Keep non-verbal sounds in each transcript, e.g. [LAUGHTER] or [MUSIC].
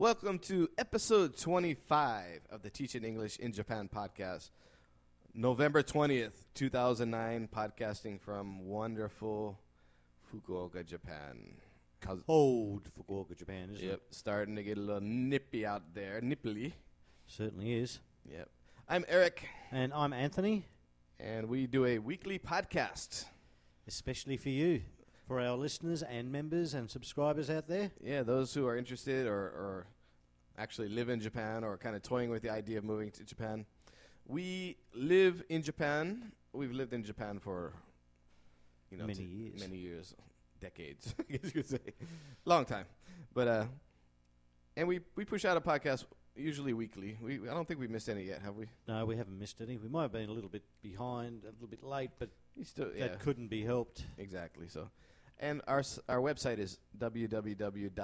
Welcome to episode 25 of the Teaching English in Japan podcast. November 20th, 2009, podcasting from wonderful Fukuoka, Japan. Cause, Old Fukuoka, Japan, isn't yep, it? starting to get a little nippy out there. Nipply. Certainly is. Yep. I'm Eric, And I'm Anthony, and we do a weekly podcast. especially for you, for our listeners and members and subscribers out there. Yeah, those who are interested or, or actually live in Japan or kind of toying with the idea of moving to Japan. We live in Japan. We've lived in Japan for you know Many years. many years, decades, [LAUGHS] I guess you could say, long time. But uh, and we we push out a podcast usually weekly. We I don't think we've missed any yet, have we? No, we haven't missed any. We might have been a little bit behind, a little bit late, but still yeah that couldn't be helped. exactly so. And our our website is www.teijg.com.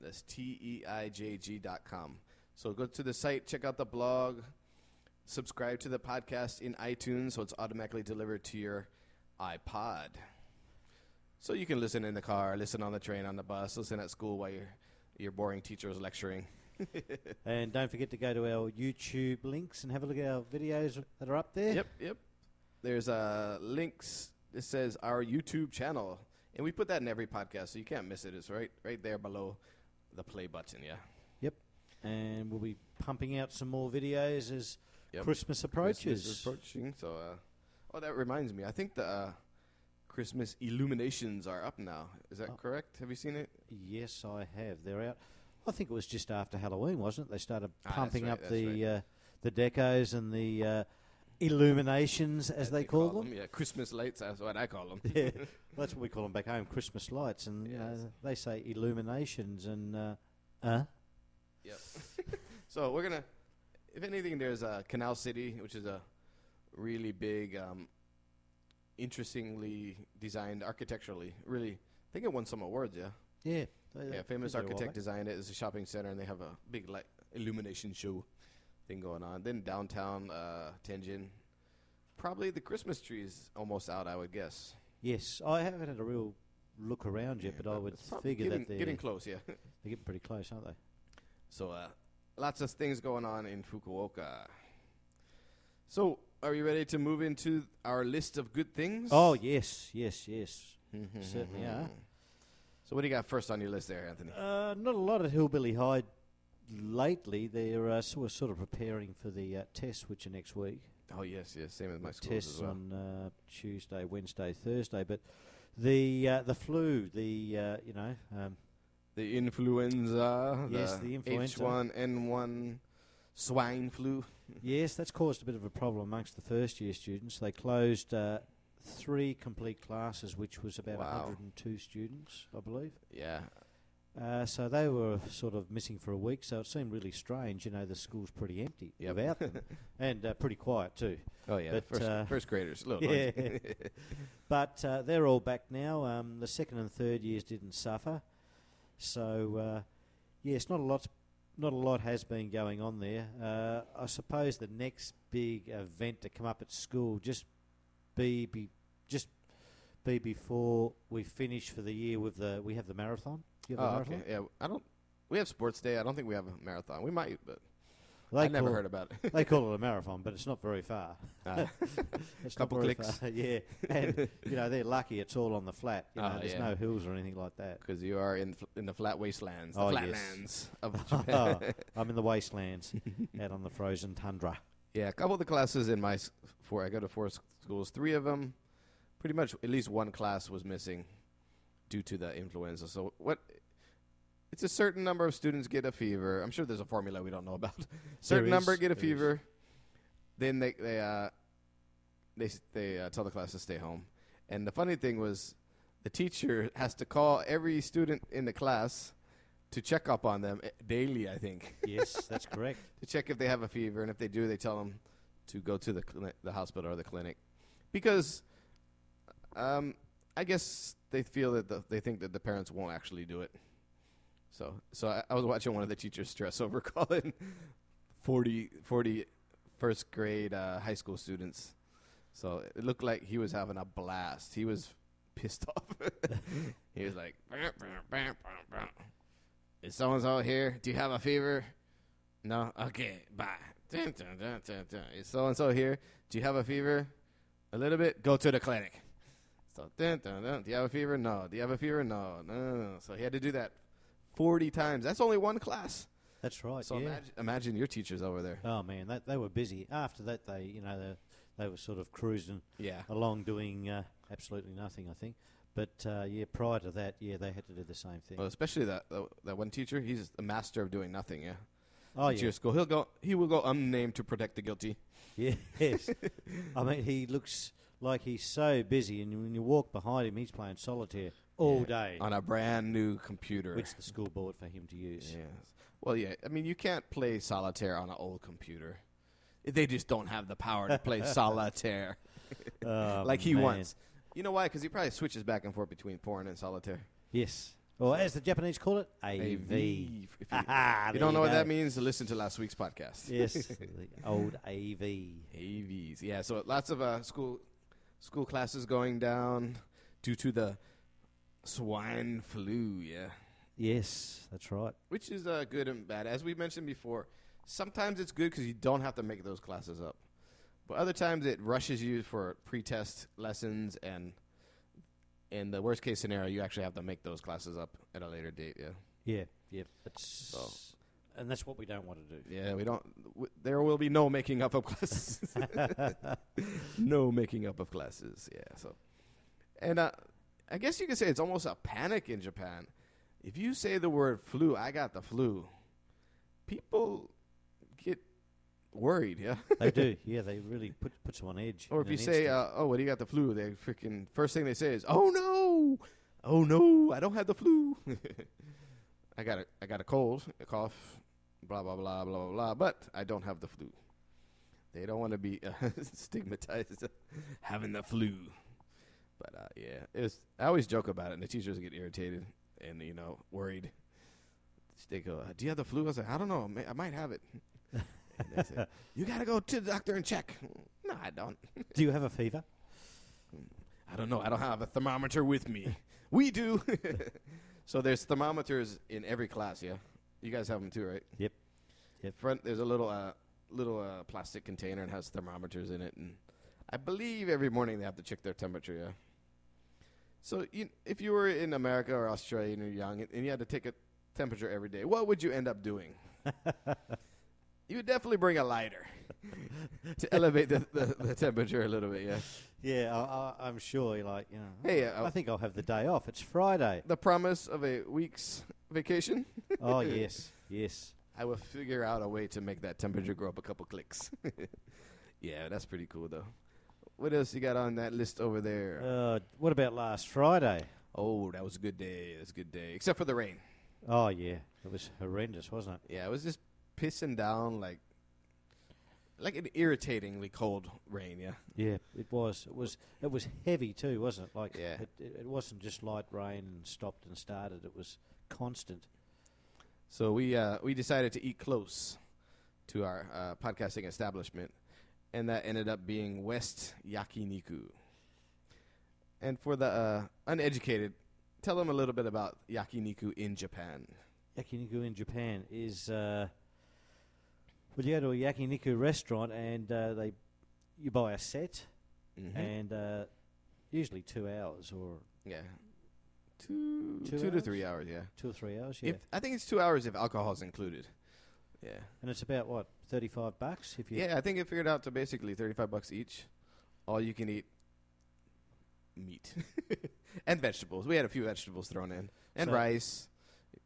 That's T E I J G dot com. So go to the site, check out the blog, subscribe to the podcast in iTunes so it's automatically delivered to your iPod. So you can listen in the car, listen on the train, on the bus, listen at school while your your boring teacher is lecturing. [LAUGHS] And don't forget to go to our YouTube links and have a look at our videos that are up there. Yep, yep. There's uh, links. It says our YouTube channel, and we put that in every podcast, so you can't miss it. It's right, right there below the play button. Yeah. Yep. And we'll be pumping out some more videos as Yep. Christmas approaches. Christmas is approaching. So, uh, oh, that reminds me. I think the uh, Christmas illuminations are up now. Is that Oh. correct? Have you seen it? Yes, I have. They're out. I think it was just after Halloween, wasn't it? They started Ah, pumping right, up the uh, the decos and the uh, illuminations, as they call them. Yeah, Christmas lights. That's what I call them. [LAUGHS] yeah, [LAUGHS] that's what we call them back home, Christmas lights, and know, Yes. they say illuminations and uh, uh Yep. [LAUGHS] so we're gonna, if anything, there's uh, Canal City, which is a really big, um, interestingly designed architecturally. Really, I think it won some awards. Yeah, yeah, they- yeah. Famous did it a while architect designed it. It's a shopping center, and they have a big like illumination show thing going on. Then downtown uh, Tenjin, probably the Christmas tree is almost out. I would guess. Yes, I haven't had a real look around yet, but I would figure getting, that they're getting close. Yeah. [LAUGHS] they're getting pretty close, aren't they? So, uh, lots of things going on in Fukuoka. So, are you ready to move into our list of good things? Oh yes, yes, yes. certainly are. So, what do you got first on your list there, Anthony? Uh, not a lot at Hillbilly High lately. They're uh, sort of, sort of preparing for the uh, tests, which are next week. Oh, yes, yes. Same as my schools tests as well. on uh, Tuesday, Wednesday, Thursday. But the uh, the flu, the uh, you know, um, The influenza. Yes, the influenza. H1N1 swine flu. yes, that's caused a bit of a problem amongst the first year students. They closed uh, three complete classes, which was about Wow. 102 students, I believe. Yeah. Uh, so they were sort of missing for a week. So it seemed really strange. You know, the school's pretty empty Yep. without them, [LAUGHS] and uh, pretty quiet too. Oh, yeah. But, first, uh, first graders. A little [LAUGHS] Yeah. [LAUGHS] But uh, they're all back now. Um, the second and third years didn't suffer, so uh, yes, not a lot. Not a lot has been going on there. Uh, I suppose the next big event to come up at school just be, be just be before we finish for the year with the we have the marathon. You have oh, marathon? okay. Yeah. I don't. We have sports day. I don't think we have a marathon. We might, but They I never heard about it. They call it a marathon, but it's not very far. Ah. [LAUGHS] It's Couple clicks. far, [LAUGHS] yeah, and you know they're lucky it's all on the flat. You know, Ah, there's yeah. no hills or anything like that. Because you are in fl- in the flat wastelands, the Oh, yes. flatlands of [LAUGHS] Japan. I'm in the wastelands, out on the frozen tundra. yeah, a couple of the classes in my four, I go to four schools. Three of them, pretty much at least one class was missing due to the influenza. So what? It's a certain number of students get a fever. I'm sure there's a formula we don't know about. [LAUGHS] certain number get a there is. fever, then they they uh, they they uh, tell the class to stay home. And the funny thing was, the teacher [LAUGHS] has to call every student in the class to check up on them eh, daily. I think Yes, that's [LAUGHS] correct. to check if they have a fever, and if they do, they tell them to go to the clinic, the hospital or the clinic, because um, I guess they feel that the, they think that the parents won't actually do it. So, so I, I was watching one of the teachers stress [LAUGHS] over calling 40, 40 first grade uh, high school students. So it looked like he was having a blast. He was pissed [LAUGHS] off. he was like, "Bam, bam, bam, bam, bam. "Is someone's out here? Do you have a fever? No. Okay, bye. Dun, dun, dun, dun, dun. Is so and so here? Do you have a fever? A little bit. Go to the clinic. So, dun, dun, dun. do you have a fever? No. Do you have a fever? No. No, no, no. So he had to do that forty times. That's only one class. That's right. So yeah. imagine, imagine your teachers over there. Oh man, that, they were busy. After that, they you know they, they were sort of cruising Yeah. along doing uh, absolutely nothing, I think. But uh, yeah, prior to that, yeah, they had to do the same thing. Well, especially that that- that one teacher. He's a master of doing nothing. Yeah. Oh yeah, school. He'll go. He will go unnamed to protect the guilty. yes. [LAUGHS] I mean, he looks like he's so busy, and when you walk behind him, he's playing solitaire all day, on a brand new computer. which the school bought for him to use. Yes. Well, yeah. I mean, you can't play solitaire on an old computer. They just don't have the power to play [LAUGHS] solitaire Oh, [LAUGHS] like he man. wants. You know why? Because he probably switches back and forth between porn and solitaire. Yes. Or as the Japanese call it, AV. If you, [LAUGHS] Ah, you don't know what that means, listen to last week's podcast. Yes, [LAUGHS] the old AV. AVs. Yeah, so lots of uh, school school classes going down due to the swine flu. Yeah, Yes, that's right. which is uh, good and bad. As we mentioned before, sometimes it's good because you don't have to make those classes up, but other times it rushes you for pre-test lessons and. In the worst case scenario, you actually have to make those classes up at a later date. Yeah, Yeah, yeah. That's So- and that's what we don't want to do. yeah. We don't. W- there will be no making up of classes. [LAUGHS] no making up of classes. Yeah. So, and uh, I guess you could say it's almost a panic in Japan. If you say the word flu, I got the flu. People worried. Yeah. they do. [LAUGHS] Yeah, they really put puts them on edge. or if you say, uh, "Oh, what do you got the flu?" They freaking first thing they say is, "Oh no, oh no, I don't have the flu. [LAUGHS] I got a I got a cold, a cough, blah blah blah blah blah blah, but I don't have the flu." They don't want to be uh, [LAUGHS] stigmatized having the flu. But uh, yeah, it was. I always joke about it, and the teachers get irritated and you know worried. They go, "Do you have the flu?" I was like, "I don't know. I might have it." And they say, "You got to go to the doctor and check." No, I don't. [LAUGHS] do you have a fever? I don't know. I don't have a thermometer with me. we do. [LAUGHS] so there's thermometers in every class. Yeah, you guys have them too, right? Yep. Yep. Front there's a little uh, little uh, plastic container and has thermometers in it, and I believe every morning they have to check their temperature. Yeah. So you, if you were in America or Australia and you're young and you had to take a temperature every day, what would you end up doing? [LAUGHS] you would definitely bring a lighter [LAUGHS] to elevate the, the, the temperature a little bit. Yeah. Yeah, I, I, I'm sure. Like, you know, Hey, I uh, think I'll have the day off. It's Friday. the promise of a week's vacation. oh [LAUGHS] yes, yes. I will figure out a way to make that temperature go up a couple clicks. [LAUGHS] yeah, that's pretty cool though. What else you got on that list over there? Uh, what about last Friday? oh, that was a good day. Was a good day, except for the rain. Oh yeah, it was horrendous, wasn't it? Yeah, it was just pissing down like like an irritatingly cold rain. Yeah, Yeah, it was. It was. It was heavy too, wasn't it? Like, Yeah. it, it, it wasn't just light rain and stopped and started. It was constant. so we uh, we decided to eat close to our uh, podcasting establishment, and that ended up being West Yakiniku. And for the uh, uneducated, tell them a little bit about yakiniku in Japan. Yakiniku in Japan is. Well, you go to a yakiniku restaurant and uh, they, you buy a set Mm-hmm. and uh, usually two hours or yeah, two Two two to three hours. Yeah, two or three hours. Yeah, if I think it's two hours if alcohol is included. Yeah, and it's about what thirty-five bucks if you. yeah. I think it figured out to basically thirty-five bucks each. All you can eat meat [LAUGHS] and vegetables. We had a few vegetables thrown in and So- rice.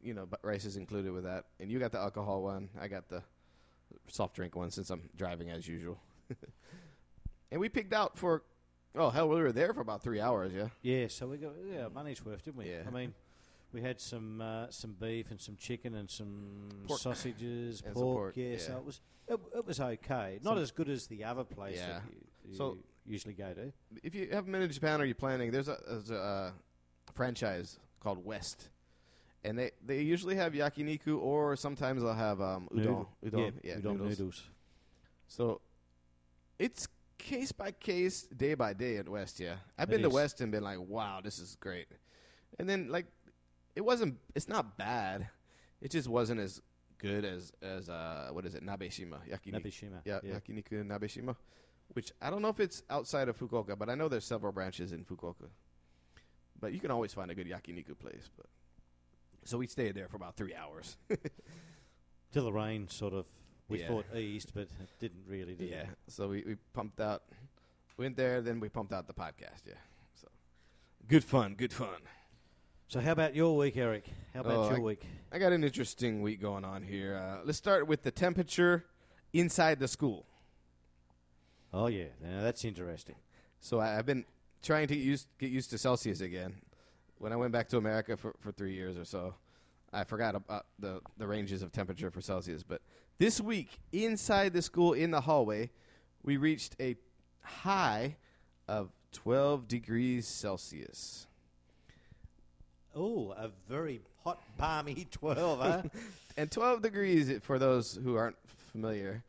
You know, but rice is included with that. And you got the alcohol one. I got the soft drink one since I'm driving as usual. [LAUGHS] and we picked out for. Oh hell, we were there for about three hours. Yeah. Yeah, so we got yeah money's worth, didn't we? Yeah. I mean, we had some uh, some beef and some chicken and some Pork. sausages, [LAUGHS] And some pork. pork, yeah, so yeah. it was it, it was okay. Not as good as the other place Yeah. that you, you So- usually go to. if you haven't been to Japan or you're planning, there's a, there's a uh, franchise called West, and they they usually have yakiniku or sometimes they'll have um, udon, Noodle. udon, yeah, yeah, udon noodles. noodles. So it's case by case, day by day at West. Yeah, I've It been to. West and been like, wow, this is great. And then like, it wasn't. It's not bad. It just wasn't as good as as uh what is it Nabeshima yakiniku. Nabishima. Yeah, yeah. yakiniku Nabeshima, which I don't know if it's outside of Fukuoka, but I know there's several branches in Fukuoka. But you can always find a good yakiniku place. But so we stayed there for about three hours. [LAUGHS] Till the rain sort of, we Yeah. thought eased, but it didn't really, did Yeah. it? So we, we pumped out, went there, then we pumped out the podcast. Yeah. So good fun, good fun. So how about your week, Eric? How about Oh, your I- week? I got an interesting week going on here. Uh, let's start with the temperature inside the school. Oh, yeah. Now, that's interesting. So I, I've been trying to get used get used to Celsius again. When I went back to America for, for three years or so, I forgot about the the ranges of temperature for Celsius. But this week, inside the school in the hallway, we reached a high of 12 degrees Celsius. Oh, a very hot, balmy [LAUGHS] 12, huh? [LAUGHS] And 12 degrees, for those who aren't familiar,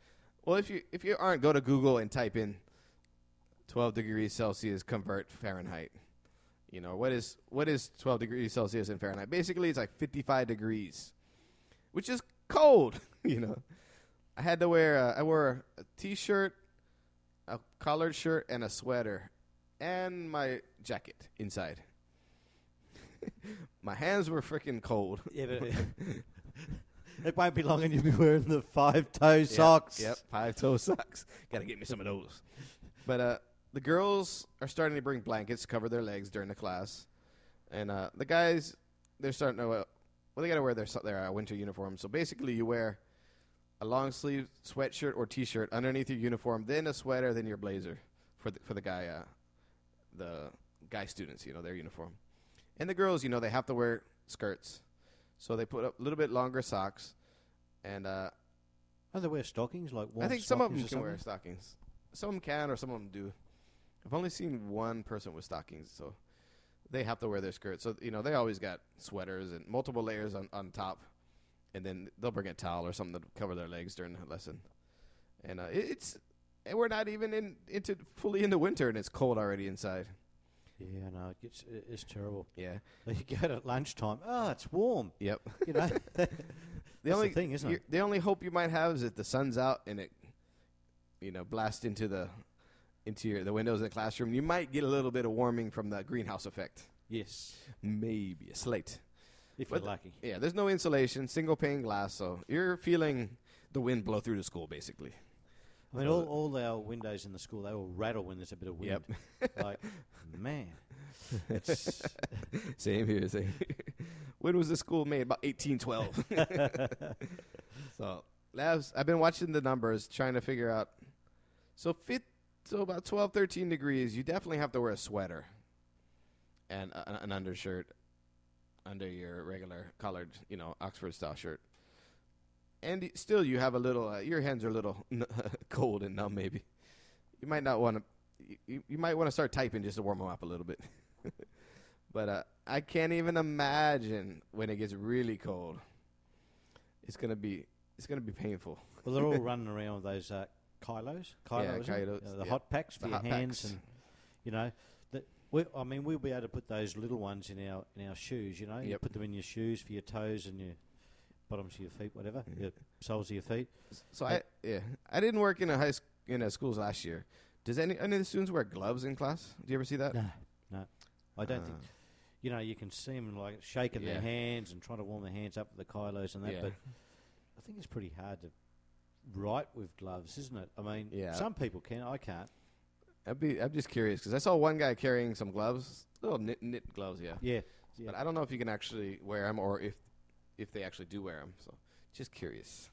well, if you if you aren't, go to Google and type in 12 degrees Celsius convert Fahrenheit. You know what is what is 12 degrees Celsius in Fahrenheit? Basically, it's like 55 degrees, which is cold. [LAUGHS] you know, I had to wear a, I wore a t-shirt, a collared shirt, and a sweater, and my jacket inside. [LAUGHS] my hands were freaking cold. [LAUGHS] yeah, but it won't be long and you'll be wearing the five-toe socks. Yep, five toe socks. Got to get me some of those. But uh, the girls are starting to bring blankets to cover their legs during the class, and uh, the guys they're starting to uh, well they got to wear their their uh, winter uniform. So basically, you wear a long sleeve sweatshirt or t-shirt underneath your uniform, then a sweater, then your blazer for the, for the guy uh, the guy students. You know their uniform, and the girls you know they have to wear skirts, so they put up a little bit longer socks, and uh, Oh, they wear stockings, like I think some of them can wear stockings. Some of them can, or some of them do. I've only seen one person with stockings, so they have to wear their skirts. So you know they always got sweaters and multiple layers on on top, and then they'll bring a towel or something to cover their legs during the lesson. And uh, it, it's and we're not even in into fully into winter, and it's cold already inside. Yeah, no, it gets, it- it's terrible. Yeah. [LAUGHS] You go at lunchtime, oh, it's warm. Yep. You know, [LAUGHS] The [LAUGHS] That's only the thing, isn't it? The only hope you might have is if the sun's out and it, you know, blasts into the into your the windows in the classroom. You might get a little bit of warming from the greenhouse effect. Yes, Maybe a slate. if But- you're lucky. Yeah, there's no insulation, single pane glass, so you're feeling the wind blow through the school basically. I mean, all, all our windows in the school, they all rattle when there's a bit of wind. [LAUGHS] like, man. It's, [LAUGHS] Same here, same here. when was the school made? About 1812. [LAUGHS] so, labs, I've been watching the numbers, trying to figure out. So, fit, so about 12, 13 degrees, you definitely have to wear a sweater and an undershirt under your regular collared, you know, Oxford style shirt. And y- still, you have a little, uh, your hands are a little [LAUGHS] cold and numb, maybe. You might not want to, you, you might want to start typing just to warm them up a little bit. [LAUGHS] But uh, I can't even imagine when it gets really cold. It's gonna be it's gonna be painful. well, they're all running around with those uh, kairos. Yeah, kairos, Uh, the yeah. hot packs for The your hands, packs. and you know, that. We, I mean, we'll be able to put those little ones in our in our shoes. You know, you put them in your shoes for your toes and your bottoms of your feet, whatever, Yeah. your soles of your feet. So I yeah I didn't work in a high sc- in a schools last year. Does any any of the students wear gloves in class? Do you ever see that? No, no, I don't think. Uh, You know, you can see them like shaking Yeah. their hands and trying to warm their hands up with the kairos and that, Yeah. but I think it's pretty hard to write with gloves, isn't it? I mean, Yeah. some people can, I can't. I'd be I'm just curious because I saw one guy carrying some gloves, little knit knit gloves, yeah. Yeah, yeah. But I don't know if you can actually wear them or if if they actually do wear them. So just curious.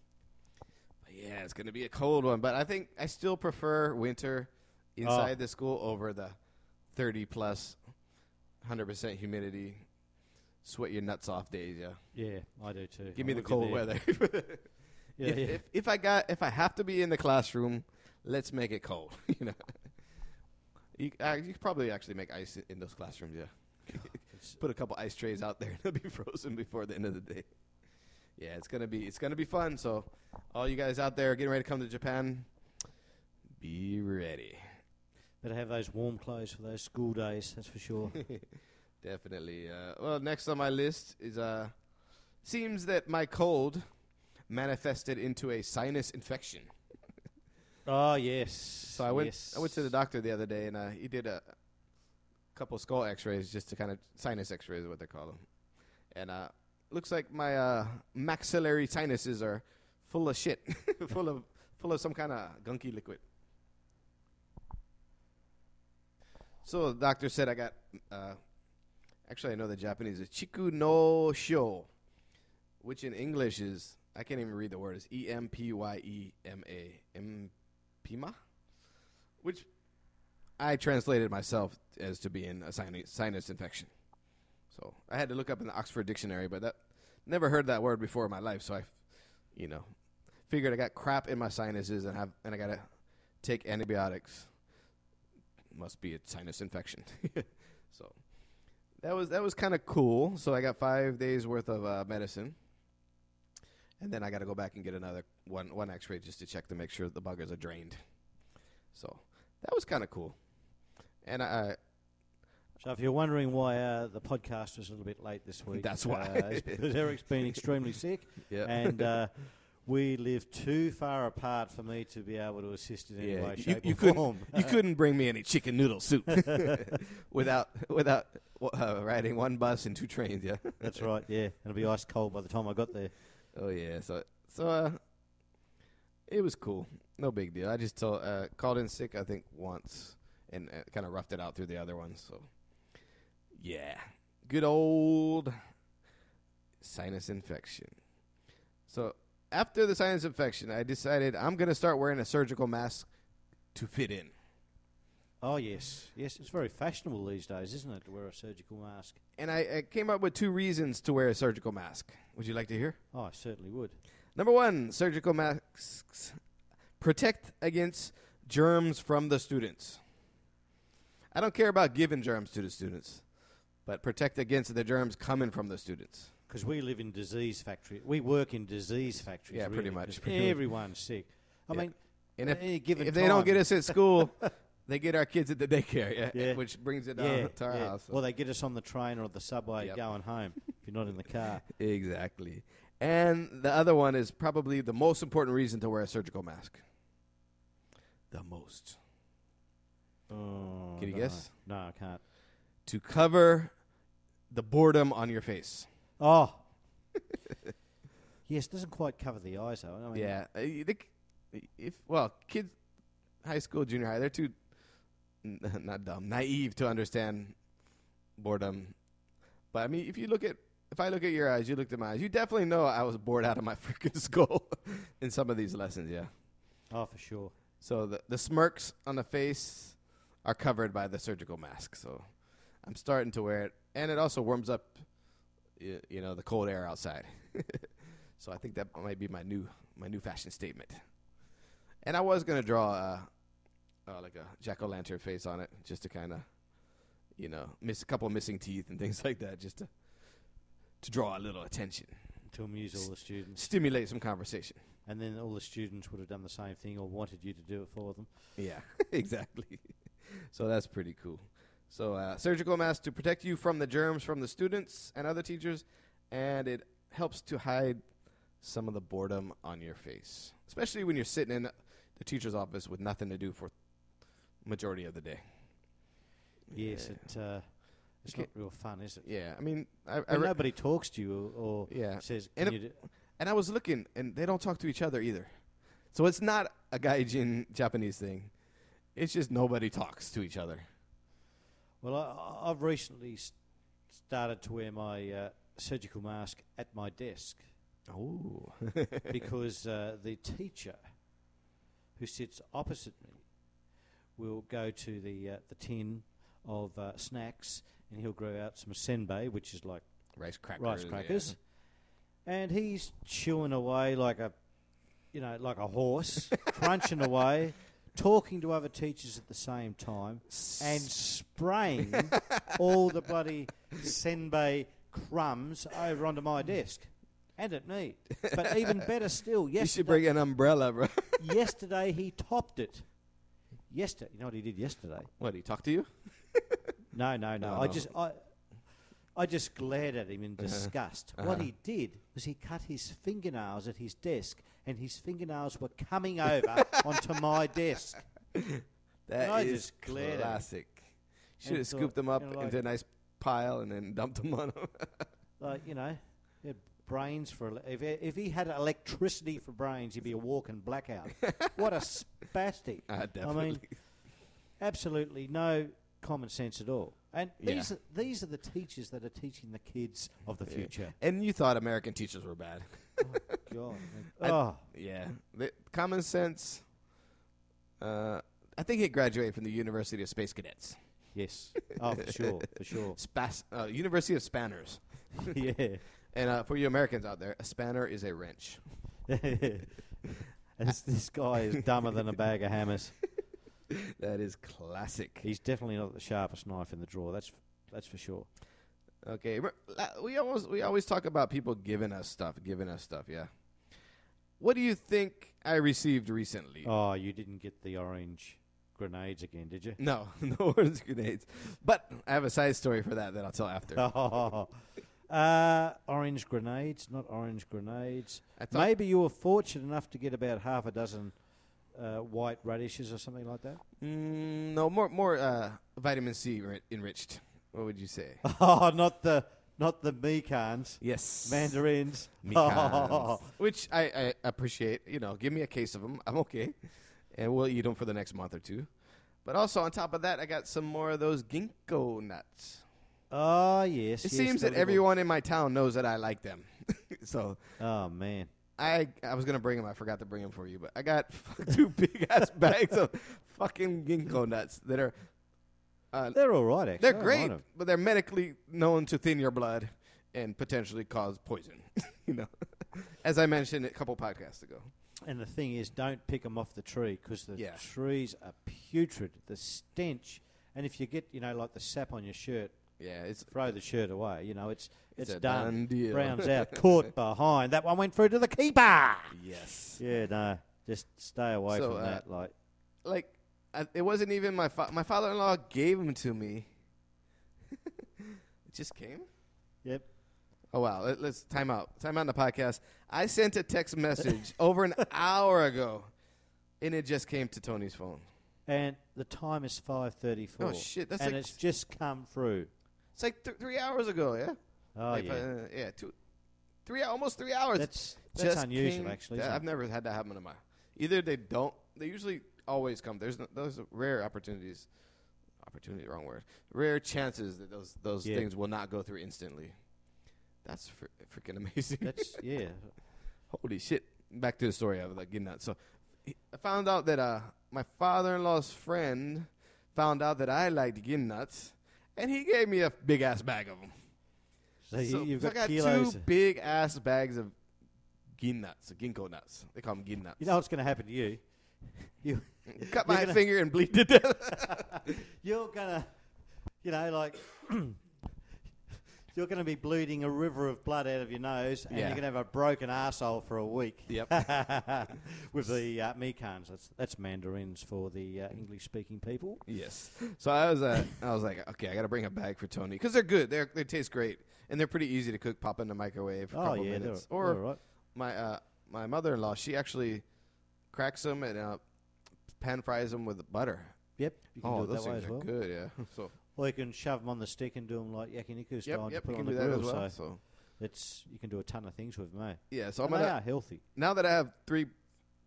But yeah, it's gonna be a cold one. But I think I still prefer winter oh. inside the school over the thirty plus, hundred percent humidity, sweat your nuts off days. Yeah, yeah, I do too. give me the cold there. weather. [LAUGHS] Yeah, if, yeah. If, if I got if I have to be in the classroom, let's make it cold. [LAUGHS] you know, you, uh, you could probably actually make ice in, in those classrooms. Yeah. [LAUGHS] Put a couple ice trays out there. and [LAUGHS] They'll be frozen before the end of the day. Yeah, it's gonna be it's gonna be fun. So, all you guys out there getting ready to come to Japan, be ready. Better have those warm clothes for those school days. That's for sure. Definitely. Uh, well, next on my list is uh, seems that my cold manifested into a sinus infection. oh [LAUGHS] yes. So I went yes. I went to the doctor the other day and uh, he did a couple skull X-rays just to kind of sinus X-rays is what they call them, and uh, looks like my uh, maxillary sinuses are full of shit, [LAUGHS] full of full of some kind of gunky liquid. So the doctor said I got. Uh, actually, I know the Japanese is chiku no sho, which in English is I can't even read the word. It's E M P Y E M A M Pima, which I translated myself as to being a sinus, sinus infection. So I had to look up in the Oxford Dictionary, but that never heard that word before in my life. So I, you know, figured I got crap in my sinuses and have and I gotta take antibiotics. Must be a sinus infection. [LAUGHS] so that was that was kind of cool. So I got five days worth of uh, medicine, and then I got to go back and get another one one X-ray just to check to make sure the buggers are drained. So that was kind of cool. And I, So if you're wondering why uh, the podcast was a little bit late this week, That's why. Uh, because Eric's been extremely sick, [LAUGHS] yeah, and uh, we live too far apart for me to be able to assist in any Yeah, way, you- shape, you or couldn't- form. you [LAUGHS] couldn't bring me any chicken noodle soup [LAUGHS] without without uh, riding one bus and two trains. Yeah. That's right. Yeah, it'll be ice cold by the time I got there. Oh yeah. So so uh, it was cool. No big deal. I just told, uh, called in sick. I think once and uh, kind of roughed it out through the other ones. So yeah, good old sinus infection. So after the sinus infection, I decided I'm gonna start wearing a surgical mask to fit in. Oh yes, yes. It's very fashionable these days, isn't it, to wear a surgical mask? And I, I came up with two reasons to wear a surgical mask. Would you like to hear? Oh, I certainly would. Number one, surgical masks protect against germs from the students. I don't care about giving germs to the students, but protect against the germs coming from the students. Because we live in disease factory. We work in disease factories. Yeah, pretty really, pretty much. Everyone's sick. I Yeah. mean, And if, if they don't get us at school, [LAUGHS] they get our kids at the daycare, yeah, Yeah. which brings it down yeah, to our yeah. house. so. Or they get us on the train or the subway Yep. going home if you're not in the car. [LAUGHS] Exactly. And the other one is probably the most important reason to wear a surgical mask. The most. Oh, Can you no. guess? No, I can't. To cover the boredom on your face. Oh. [LAUGHS] yes, it doesn't quite cover the eyes though. I mean, yeah. uh, you think- If well, kids high school, junior high, they're too [LAUGHS] not dumb, naive to understand boredom. But I mean, if you look at if I look at your eyes, you looked at my eyes, you definitely know I was bored out of my [LAUGHS] freaking skull [LAUGHS] in some of these lessons, yeah. Oh, for sure. So the the smirks on the face are covered by the surgical mask. So I'm starting to wear it, and it also warms up, y- you know, the cold air outside. so I think that might be my new my new fashion statement. And I was gonna draw uh, uh, like a jack o' lantern face on it, just to kind of, you know, miss a couple of missing teeth and [LAUGHS] things like that, just to to draw a little attention, To amuse all the students. stimulate some conversation. And then all the students would have done the same thing or wanted you to do it for them. Yeah, [LAUGHS] exactly. So that's pretty cool. So uh, surgical mask to protect you from the germs from the students and other teachers, and it helps to hide some of the boredom on your face, especially when you're sitting in the teacher's office with nothing to do for majority of the day. Yes, Yeah. it, uh, it's Okay. not real fun, is it? Yeah, I mean, I, I nobody talks to you or, or yeah, says, And Can if- you do-" and I was looking, and they don't talk to each other either. So it's not a gaijin Japanese thing. It's just nobody talks to each other. Well, I, I've recently s- started to wear my uh, surgical mask at my desk Oh, [LAUGHS] because uh, the teacher who sits opposite me will go to the uh, the tin of uh, snacks and he'll grow out some senbei, which is like rice crackers. rice yeah. crackers, and he's chewing away like a, you know, like a horse, [LAUGHS] crunching away, talking to other teachers at the same time, and spraying [LAUGHS] all the bloody senbei crumbs over onto my desk and at me. But even better still, [LAUGHS] You should bring an umbrella, bro. yesterday he topped it. Yesterday. You know what he did yesterday? What, he talked to you? [LAUGHS] No, no, no. I no. just I, I just glared at him in disgust. What Uh-huh. he did was he cut his fingernails at his desk, and his fingernails were coming over [LAUGHS] onto my desk. That I is just glared at him. classic. Should have scooped them up you know, like- into a nice pile and then dumped them on him. Like you know, brains for if if he had electricity for brains, he'd be a walking blackout. what a spastic! Definitely. [LAUGHS] I mean, absolutely no common sense at all. And Yeah. these are, these are the teachers that are teaching the kids of the Yeah. future. and you thought American teachers were bad. God, [LAUGHS] I- oh, Yeah. The, common sense. Uh, I think he graduated from the University of Space Cadets. yes, oh for sure, for [LAUGHS] sure. Spas- uh, University of Spanners. yeah. And uh, for you Americans out there, a spanner is a wrench. [LAUGHS] this, this guy is dumber than a bag of hammers. [LAUGHS] That is classic. He's definitely not the sharpest knife in the drawer. That's that's for sure. Okay, we always we always talk about people giving us stuff, giving us stuff. Yeah. What do you think I received recently? Oh, you didn't get the orange grenades again, did you? No, [LAUGHS] no orange grenades. But I have a side story for that that I'll tell after. Oh. Uh, orange grenades, not orange grenades. Maybe you were fortunate enough to get about half a dozen uh, white radishes or something like that. mm, no more more uh, vitamin C enri- enriched. What would you say? [LAUGHS] Oh, not the not the mikans, yes, mandarins. [LAUGHS] [LAUGHS] Mikans. which I, I appreciate. You know, give me a case of them. I'm okay, and we'll eat them for the next month or two. But also on top of that, I got some more of those ginkgo nuts. Oh yes. It yes, seems that everyone in my town knows that I like them. [LAUGHS] so Oh man. I I was gonna bring them. I forgot to bring them for you, but I got [LAUGHS] two big ass [LAUGHS] bags of fucking ginkgo nuts that are uh, They're all right, actually. they're great, but they're medically known to thin your blood and potentially cause poison. you know, as I mentioned a couple podcasts ago. And the thing is, don't pick them off the tree because the Yeah. trees are putrid. The stench, and if you get, you know, like the sap on your shirt, Yeah, it's throw the shirt away. You know, it's it's, it's, done. done. Brown's [LAUGHS] out, caught behind. That one went through to the keeper. yes, Yeah, no, just stay away So, from uh, that. Like, like I, it wasn't even my fa- my father-in-law gave them to me. [LAUGHS] it just came. yep. Oh wow! Let, us time out. Time out in the podcast. I sent a text message [LAUGHS] over an hour ago, and it just came to Tony's phone. And the time is five thirty-four. Oh shit! That's and like it's just come through. It's like th- three hours ago. Yeah. Oh Like, yeah, uh, yeah. Two, three almost three hours. that's that's just unusual came- actually. Isn't I've it? never had that happen to my. Either they don't. They usually always come. There's no, those are rare opportunities. Opportunity, wrong word. Rare chances that those those Yeah. things will not go through instantly. That's fr- freaking amazing. That's [LAUGHS] yeah. Holy shit! Back to the story of like getting that. So he- I found out that uh, my father-in-law's friend found out that I liked getting nuts, and he gave me a big ass bag of them. So, So- you've so got, I got kilos. two big ass bags of gin nuts, ginkgo nuts. They call them gin nuts. You know what's going to happen to you? [LAUGHS] You cut my gonna- finger and bleed to death. [LAUGHS] you're gonna, you know, like [CLEARS THROAT] you're gonna be bleeding a river of blood out of your nose, and Yeah. you're gonna have a broken arsehole for a week. yep. [LAUGHS] With the uh, mikans, that's that's mandarins for the uh, English-speaking people. Yes. So I was, uh, I was like, okay, I got to bring a bag for Tony because they're good. They they taste great and they're pretty easy to cook. Pop in the microwave for a Oh couple yeah, minutes. Or right. my uh, my mother-in-law, she actually cracks them and uh, pan fries them with butter. Yep, you can Oh, those things are well. good. Yeah. [LAUGHS] So Or you can shove them on the stick and do them like yakiniku style. and yep, put you it on can the do that grill. as well. So So it's you can do a ton of things with them. Eh? yeah. So I'm And they gonna are healthy. now that I have three,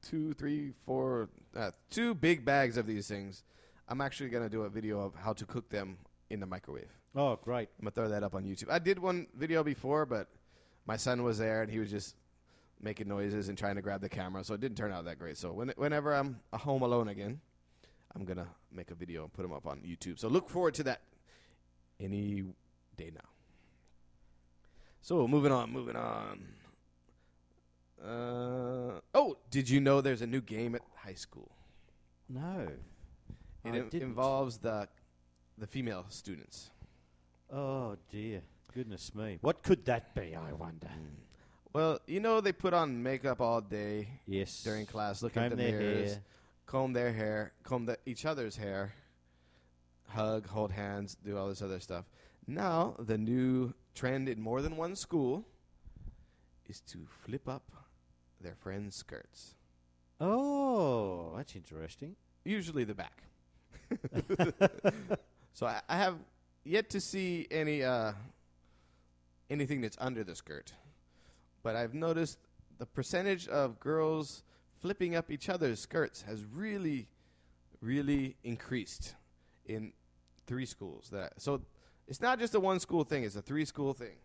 two, three, four, uh, two big bags of these things, I'm actually gonna do a video of how to cook them in the microwave. Oh, great. I'm gonna throw that up on YouTube. I did one video before, but my son was there and he was just making noises and trying to grab the camera, so it didn't turn out that great. So when, whenever I'm home alone again, I'm gonna make a video and put them up on YouTube. So look forward to that any day now. So moving on, moving on. Uh, oh, did you know there's a new game at high school? No. It I in- didn't. involves the the female students. Oh dear, goodness me! What could that be? I wonder. Well, you know they put on makeup all day Yes. during class, look Comb at the their mirrors, hair. Comb their hair, comb the, each other's hair, hug, hold hands, do all this other stuff. Now, the new trend in more than one school is to flip up their friends' skirts, Oh, that's interesting. usually the back. [LAUGHS] so I, I have yet to see any uh, anything that's under the skirt, but I've noticed the percentage of girls flipping up each other's skirts has really, really increased in three schools. That so it's not just a one school thing; it's a three school thing.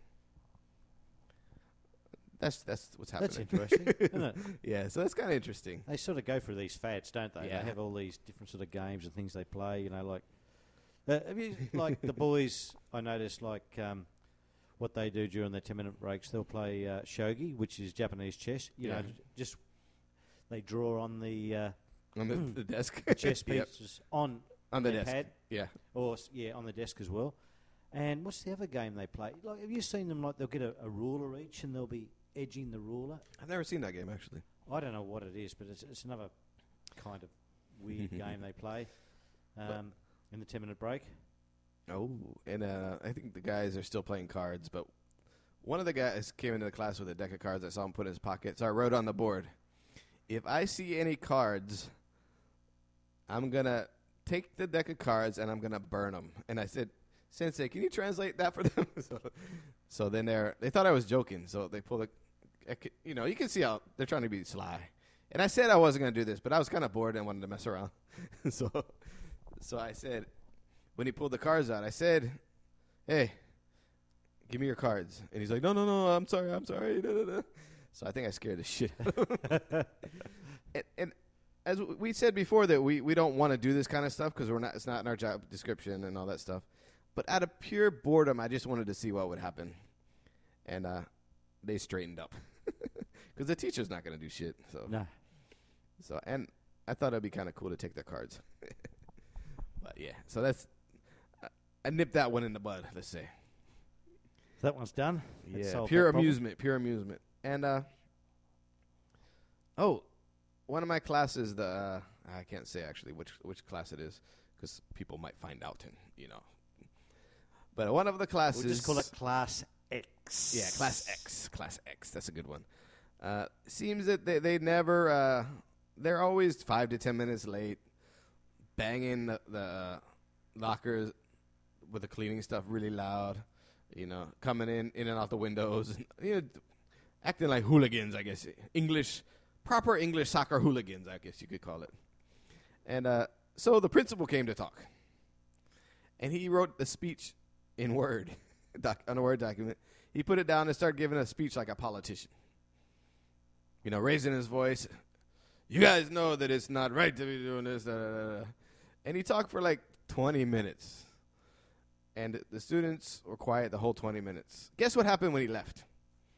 That's that's what's happening. That's interesting, [LAUGHS] yeah, so that's kind of interesting. They sort of go through these fads, don't they? Yeah. They have all these different sort of games and things they play. You know, like uh, have you like the boys? I noticed like um, what they do during their ten minute breaks. They'll play uh, shogi, which is Japanese chess. You know, Yeah. j- just they draw on the uh, On the, [CLEARS THROAT] the desk, chess [LAUGHS] Yep. pieces on on the desk. pad, Yeah, or yeah, on the desk as well. And what's the other game they play? Like, have you seen them? Like, they'll get a, a ruler each, and they'll be edging the ruler. I've never seen that game actually. I don't know what it is, but it's, it's another kind of weird [LAUGHS] game they play um, in the 10 minute break. Oh, and uh, I think the guys are still playing cards, but one of the guys came into the class with a deck of cards. I saw him put in his pocket, so I wrote on the board, "If I see any cards, I'm gonna take the deck of cards and I'm gonna burn them." And I said, "Sensei, can you translate that for them?" [LAUGHS] so, so then they they thought I was joking, so they pulled a, you know, you can see how they're trying to be sly. And I said I wasn't gonna do this, but I was kind of bored and wanted to mess around, [LAUGHS] so so I said when he pulled the cards out, I said, "Hey, give me your cards." And he's like, "No, no, no, I'm sorry, I'm sorry." [LAUGHS] So I think I scared the shit. out of him. [LAUGHS] and, and as we said before, that we, we don't want to do this kind of stuff because we're not. It's not in our job description and all that stuff. But out of pure boredom, I just wanted to see what would happen, and uh, they straightened up [LAUGHS] because the teacher's not going to do shit. So No. so and I thought it'd be kind of cool to take their cards. [LAUGHS] but yeah, so that's I, I nipped that one in the bud. Let's say. That one's done. Yeah, pure that problem. amusement, pure amusement. And uh, oh, one of my classes, the uh, I can't say actually which which class it is because people might find out, and you know. But one of the classes, We'll just call it Class X. yeah, class X, class X. That's a good one. Uh, seems that they they never uh, they're always five to ten minutes late, banging the, the uh, lockers with the cleaning stuff really loud. You know, coming in in and out the windows, and, [LAUGHS] you know, acting like hooligans. I guess English, proper English soccer hooligans. I guess you could call it. And uh, so the principal came to talk, and he wrote the speech in Word, [LAUGHS] doc, on a Word document. He put it down and started giving a speech like a politician. You know, raising his voice. You guys know that it's not right to be doing this. Da, da, da, da." And he talked for like 20 minutes. And the students were quiet the whole 20 minutes. Guess what happened when he left?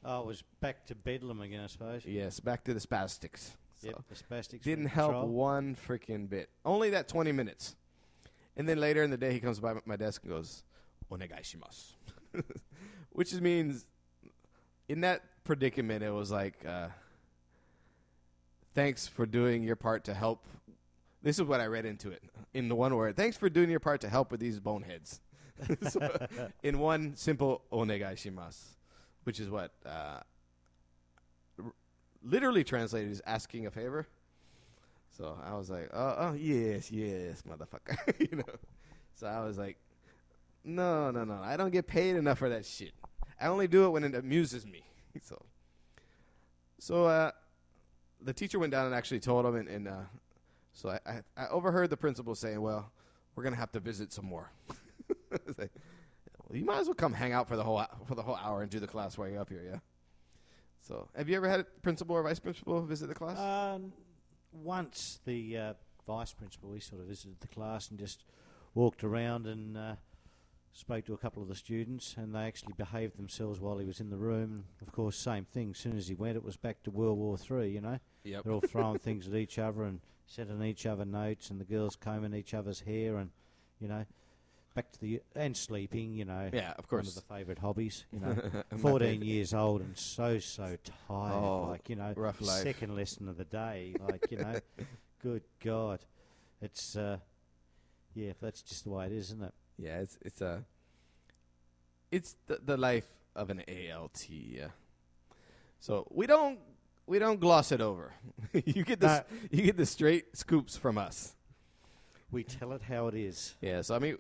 Oh, it was back to Bedlam again, I suppose. Yes, back to the spastics. So Yep, the spastics. didn't help control. one freaking bit. Only that 20 minutes. And then later in the day, he comes by my desk and goes, Onegai shimasu. [LAUGHS] Which means, in that predicament, it was like, uh, thanks for doing your part to help. This is what I read into it in the one word. Thanks for doing your part to help with these boneheads. [LAUGHS] So, [LAUGHS] in one simple onegai shimasu, which is what uh, r- literally translated is asking a favor. So I was like, oh, oh yes, yes, motherfucker. [LAUGHS] you know. So I was like, no, no, no. I don't get paid enough for that shit. I only do it when it amuses me. [LAUGHS] so, so uh, the teacher went down and actually told him, and, and uh, so I, I, I overheard the principal saying, "Well, we're gonna have to visit some more." [LAUGHS] Like, you might as well come hang out for the whole for the whole hour and do the class while you're up here, yeah. So, have you ever had a principal or vice principal visit the class? Um, once the uh, vice principal, he sort of visited the class and just walked around and uh, spoke to a couple of the students, and they actually behaved themselves while he was in the room. Of course, same thing. As soon as he went, it was back to World War Three. You know, yep. they're all throwing [LAUGHS] things at each other and sending each other notes, and the girls combing each other's hair, and you know, back to the and sleeping. You know, Yeah, of course, one of the favourite hobbies. You [LAUGHS] know. 14 years old and so so tired Oh, like you know rough life. second lesson of the day like you know [LAUGHS] good God, it's uh, yeah, that's just the way it is, isn't it? Yeah, it's it's a it's the the life of an ALT. Yeah. So we don't we don't gloss it over. [LAUGHS] you get the No. you get the straight scoops from us. We tell it how it is. Yeah. So I mean,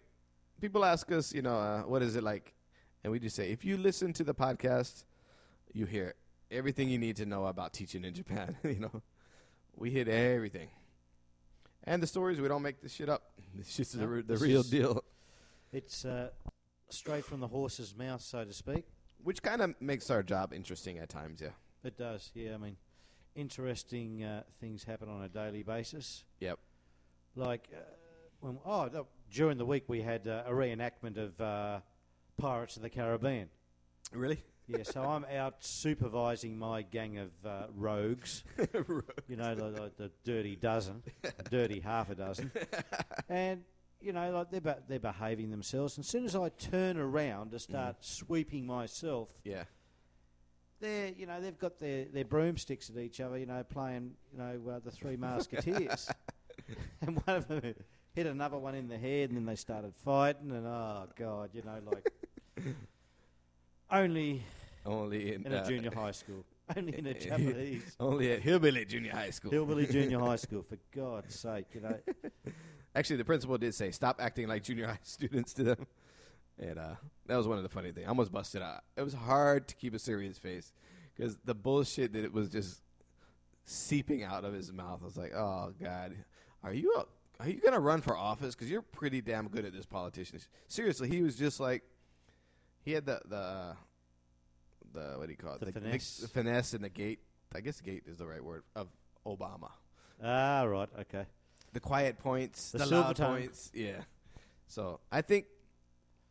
people ask us, you know, uh, what is it like, and we just say, if you listen to the podcast, you hear everything you need to know about teaching in Japan. [LAUGHS] you know, we hit everything, and the stories we don't make this shit up. [LAUGHS] It's just the, No, re- the real deal. It's uh, straight from the horse's mouth, so to speak. Which kind of makes our job interesting at times, yeah. It does, yeah. I mean, interesting uh, things happen on a daily basis. Yep. Like, uh, when, oh, during the week we had uh, a reenactment of uh, Pirates of the Caribbean. Really? Yeah, so I'm [LAUGHS] out supervising my gang of uh, rogues. You know, the, the, the dirty dozen, the dirty half a dozen, [LAUGHS] and you know, like they're be- they're behaving themselves. And as soon as I turn around to start sweeping myself, yeah. they're you know they've got their, their broomsticks at each other, you know, playing you know uh, the Three [LAUGHS] Musketeers, and one of them hit another one in the head, and then they started fighting, and oh god, you know, like [LAUGHS] only Only in, in a uh, junior high school, [LAUGHS] only in a Japanese Only at Hillbilly Junior High School. hillbilly junior high school, for [LAUGHS] God's sake, you know. Actually, the principal did say, "Stop acting like junior high students to them," and uh, that was one of the funny things. I almost busted out. It was hard to keep a serious face because the bullshit that it was just seeping out of his mouth. I was like, "Oh God, are you a, are you gonna run for office? Because you're pretty damn good at this politician." Seriously, he was just like he had the the the what do you call it? The the, finesse. the finesse and the gait. I guess gait is the right word of Obama. Ah, right, okay. the quiet points, The the, loud tongue. points. Yeah. So I think,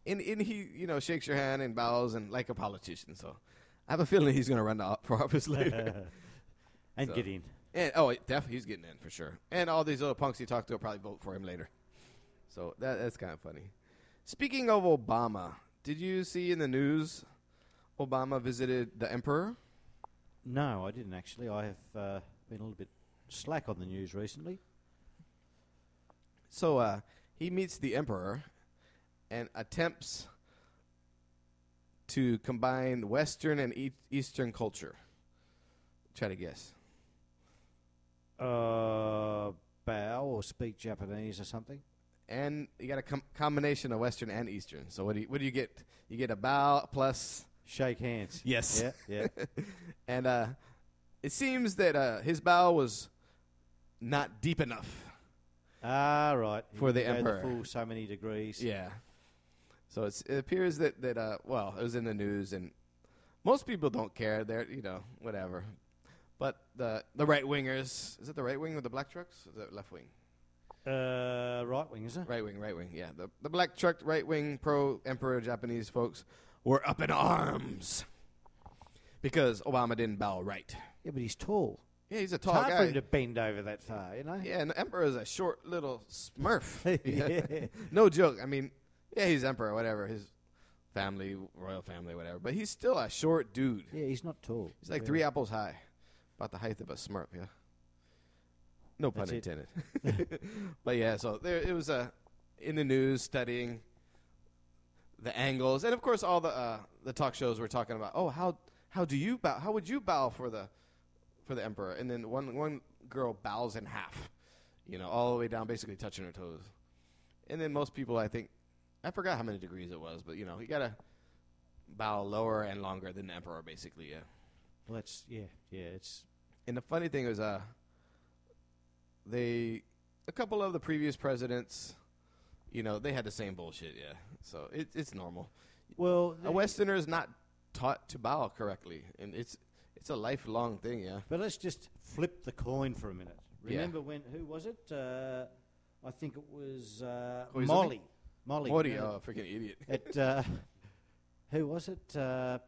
in in he you know shakes your hand and bows and like a politician. So I have a feeling he's going to run to [LAUGHS] for office later. [LAUGHS] and So- get in. And oh, definitely he's getting in for sure. And all these little punks he talked to will probably vote for him later. So that that's kind of funny. Speaking of Obama, did you see in the news Obama visited the emperor? No, I didn't actually. I have uh, been a little bit slack on the news recently. So uh, he meets the emperor and attempts to combine Western and e- Eastern culture. Try to guess. Uh, bow or speak Japanese or something. And you got a com- combination of Western and Eastern. So what do you, what do you get? You get a bow plus Shake hands. yes, Yeah, yeah. [LAUGHS] and uh, it seems that uh, his bow was not deep enough. ah, right. For the You go emperor. full so many degrees. Yeah. So it's, it appears that that uh, well, it was in the news, and most people don't care. They're you know whatever. But the the right wingers is it the right wing with the black trucks? Or is it left wing? Uh, right wing, is it? Right wing, right wing. Yeah, the the black truck right wing pro emperor Japanese folks were up in arms because Obama didn't bow right. Yeah, but he's tall. Yeah, he's a It's tall hard for him guy. to bend over that far, you know. Yeah, and the emperor is a short little smurf. [LAUGHS] [LAUGHS] Yeah. no joke. I mean, yeah, he's emperor, whatever. His family, royal family, whatever. But he's still a short dude. Yeah, he's not tall. He's like Yeah. three apples high, about the height of a smurf. Yeah. No pun That's intended. [LAUGHS] [LAUGHS] but yeah, so there it was uh, in the news studying the angles, and of course all the uh, the talk shows were talking about. Oh, how how do you bow? How would you bow for the for the emperor? And then one one girl bows in half, you know, all the way down, basically touching her toes. And then most people, I think, I forgot how many degrees it was, but you know, you gotta bow lower and longer than the emperor, basically. Yeah. Well, that's yeah, yeah. It's And the funny thing is, uh, they, a couple of the previous presidents, you know, they had the same bullshit. Yeah, so it, it's normal. well, A Westerner is not taught to bow correctly, and it's it's a lifelong thing. Yeah. But let's just flip the coin for a minute. Yeah. Remember when? Who was it? Uh, I think it was uh, Koizumi? Mori. Mori. Morty, no, oh, freaking idiot. At uh, [LAUGHS] who was it? Uh,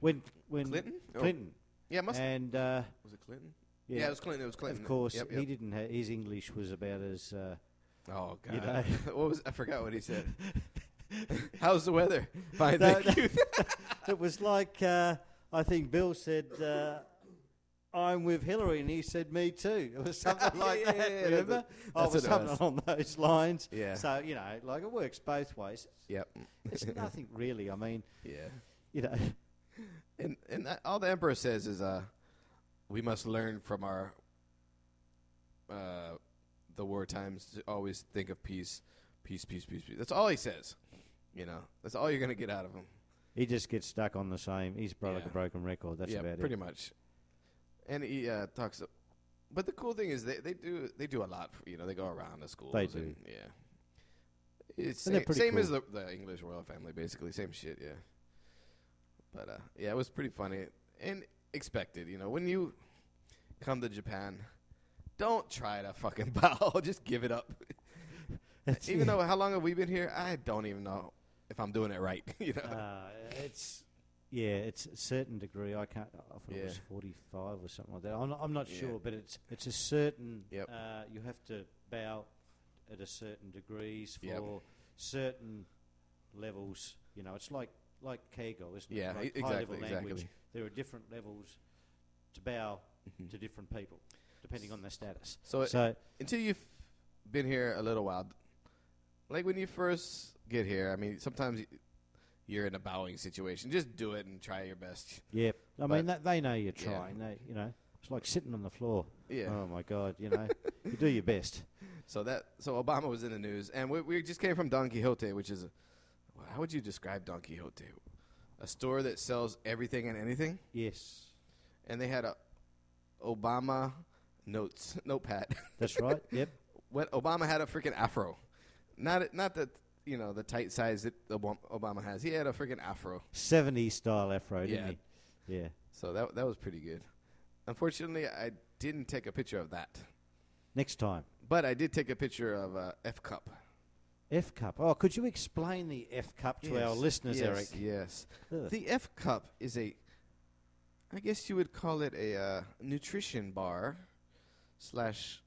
when when Clinton? Oh. Clinton Yeah, must and uh, was it Clinton? yeah, Yeah, it was Clinton. It was Clinton. of course Yep, he didn't. Ha- his English was about as uh, Oh God. you know. [LAUGHS] what was I forgot what he said. [LAUGHS] How's the weather? [LAUGHS] Fine, No, thank you. it was like uh, I think Bill said. Uh, I'm with Hillary, and he said, me too. It was something like Yeah, that, yeah, yeah, remember? that's- oh, it was what it something was. along those lines. Yeah. So, you know, like it works both ways. Yep. It's nothing really. I mean, Yeah. you know, And and that, all the emperor says is, uh, we must learn from our, uh, the war times to always think of peace, peace, peace, peace, peace. That's all he says. You know, that's all you're gonna get out of him. he just gets stuck on the same. He's bro- like a broken record. That's yeah, about pretty it. much. And he uh, talks. But the cool thing is they, they do they do a lot. For, you know, they go around the schools. They do. And, yeah. It's And same, same cool. as the, the English royal family, basically same shit. Yeah. But uh, yeah, it was pretty funny and expected. You know, when you come to Japan, don't try to fucking [LAUGHS] bow. Just give it up. [LAUGHS] Even though how long have we been here? I don't even know if I'm doing it right. [LAUGHS] you know. Uh, it's yeah, it's a certain degree. I can't. I thought it was forty-five or something like that. I'm not, I'm not Yeah. sure, but it's it's a certain. Yep. Uh, you have to bow at a certain degrees for Yep. certain levels. You know, it's like like keigo, isn't Yeah, it? Like e- high-level exactly, language. exactly. There are different levels to bow Mhm. to different people, depending on their status. So, So until you've been here a little while, like when you first get here, I mean, sometimes you're in a bowing situation. Just do it and try your best. yeah, I But- mean that, they know you're yeah. trying. They, you know, it's like sitting on the floor. Yeah. Oh my God, you know, you do your best. [LAUGHS] So that so Obama was in the news, and we, we just came from Don Quixote, which is, a, how would you describe Don Quixote? A store that sells everything and anything, Yes. and they had a Obama notes [LAUGHS] notepad. That's right. Yep. [LAUGHS] what Obama had a freaking afro, not not the you know the tight size that Obama has. He had a freaking afro. 70s style afro, didn't Yeah. he? Yeah. So that that was pretty good. Unfortunately, I didn't take a picture of that, Next time. but I did take a picture of uh, F cup. F Cup. Oh, could you explain the F Cup to our listeners, yes, Eric? Yes, Ugh. the F cup is a, I guess you would call it a uh, nutrition bar, slash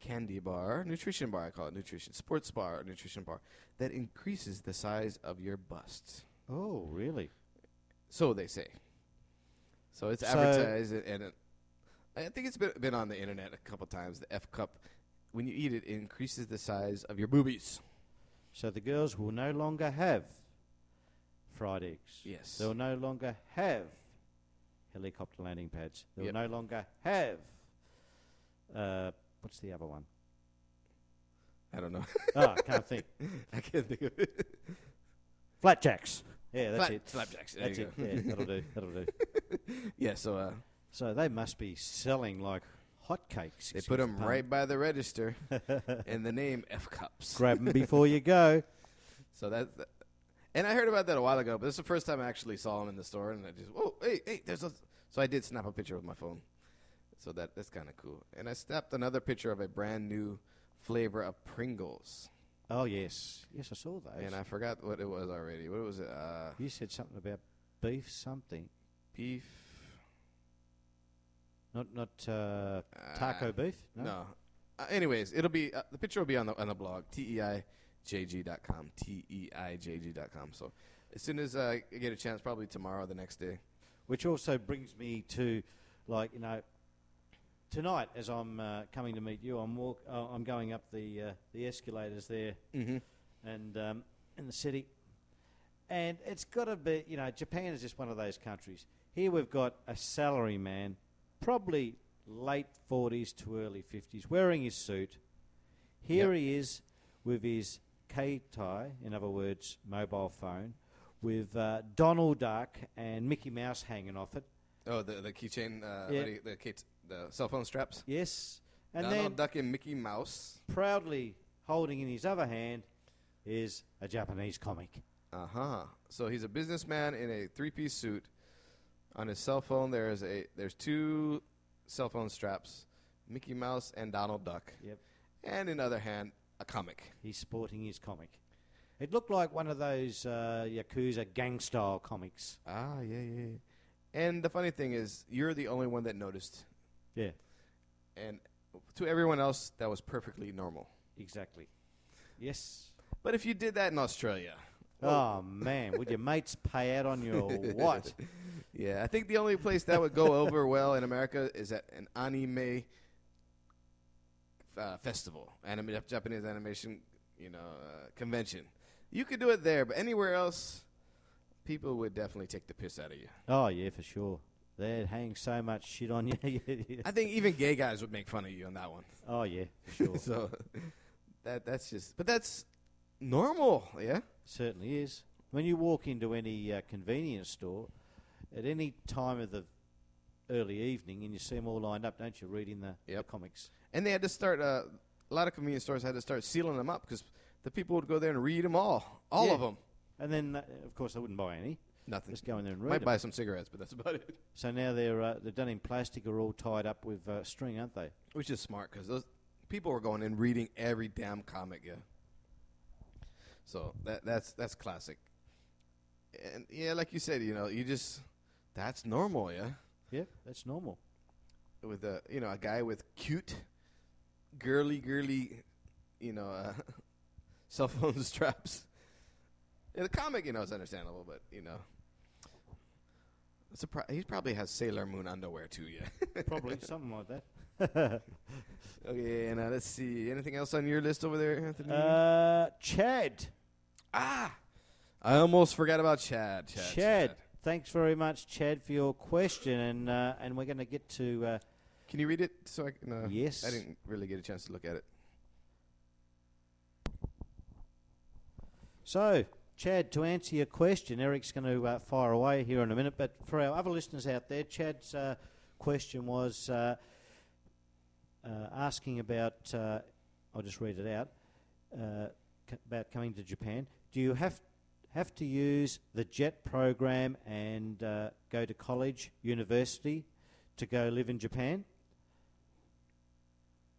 candy bar, nutrition bar. I call it nutrition sports bar, nutrition bar that increases the size of your bust. Oh, really? So they say. So it's So- advertised, and- and it, I think it's been, been on the internet a couple times. The F cup, when you eat it, it increases the size of your boobies. So the girls will no longer have fried eggs. Yes. They'll no longer have helicopter landing pads. They'll Yep. no longer have. Uh, what's the other one? I don't know. [LAUGHS] Ah, can't think. [LAUGHS] I can't think of it. Flatjacks. Yeah, that's Flat- it. Flapjacks. There That's it. go. Yeah, that'll do. That'll do. [LAUGHS] Yeah, so uh, So they must be selling like hotcakes. they put them right by the register, [LAUGHS] and the name F cups. Grab them before you go. [LAUGHS] So that, that- and I heard about that a while ago, but this is the first time I actually saw them in the store, and I just, whoa, hey, hey, there's a. So I did snap a picture with my phone. So that that's kind of cool. And I snapped another picture of a brand new flavor of Pringles, Oh yes, yes, I saw those. and I forgot what it was already. What was it? Uh, you said something about beef something, beef. Not not uh, taco uh, beef. No. Uh, anyways, it'll be uh, the picture will be on the on the blog t e i j g dot com t e i j g dot com. So as soon as I get a chance, probably tomorrow, or the next day. Which also brings me to, like you know, tonight as I'm uh, coming to meet you, I'm walk, uh, I'm going up the uh, the escalators there Mm-hmm. and um, in the city, and it's got to be you know Japan is just one of those countries. Here we've got a salary man, probably late forties to early fifties, wearing his suit. Here Yep. he is with his keitai, in other words, mobile phone, with uh, Donald Duck and Mickey Mouse hanging off it. Oh, the the keychain, uh, Yeah. what do you- the key the cell phone straps. Yes, and Donald then Duck and Mickey Mouse. proudly holding in his other hand is a Japanese comic. Uh huh. So he's a businessman in a three piece suit. On his cell phone, there's a there's two cell phone straps, Mickey Mouse and Donald Duck, Yep. and in the other hand, a comic. He's sporting his comic. It looked like one of those uh, Yakuza gang style comics. Ah, yeah, yeah. yeah. And the funny thing is, you're the only one that noticed, Yeah, and to everyone else, that was perfectly normal. exactly. Yes. But if you did that in Australia, Oh man, would your mates pay out on your [LAUGHS] what? Yeah, I think the only place that would go [LAUGHS] over well in America is at an anime uh, festival, anime Japanese animation, you know, uh, convention. You could do it there, but anywhere else, people would definitely take the piss out of you. Oh yeah, for sure. They'd hang so much shit on [LAUGHS] you. I think even gay guys would make fun of you on that one. oh yeah, for sure. [LAUGHS] so that that's just, but that's normal, yeah. Certainly is. When you walk into any uh, convenience store, at any time of the early evening, and you see them all lined up, don't you, reading the, the comics? And they had to start. Uh, a lot of convenience stores had to start sealing them up because the people would go there and read them all, all Yeah. of them. And then, uh, of course, they wouldn't buy any. Nothing. Just go in there and read Might 'em. buy some cigarettes, but that's about it. So now they're uh, they're done in plastic or all tied up with uh, string, aren't they? Which is smart because those people were going in reading every damn comic, yeah. So that that's that's classic. And yeah, like you said, you know, you just that's normal, yeah. Yeah, that's normal. With a you know a guy with cute, girly, girly, you know, uh, [LAUGHS] cell phone [LAUGHS] straps. In the comic, you know, it's understandable, but you know, surpri- he probably has Sailor Moon underwear too, yeah. [LAUGHS] Probably something like that. Okay, and uh, let's see. Anything else on your list over there, Anthony? Uh, Chad. ah, I almost forgot about Chad. Chad. Chad. Thanks very much, Chad, for your question, and uh, and we're going to get to uh, Can you read it so I can? Uh, Yes. I didn't really get a chance to look at it. So, Chad, to answer your question, Eric's going to uh, fire away here in a minute. But for our other listeners out there, Chad's uh, question was uh, uh, asking about. Uh, I'll just read it out. Uh, c- about coming to Japan, do you have have to use the JET program and uh, go to college, university, to go live in Japan?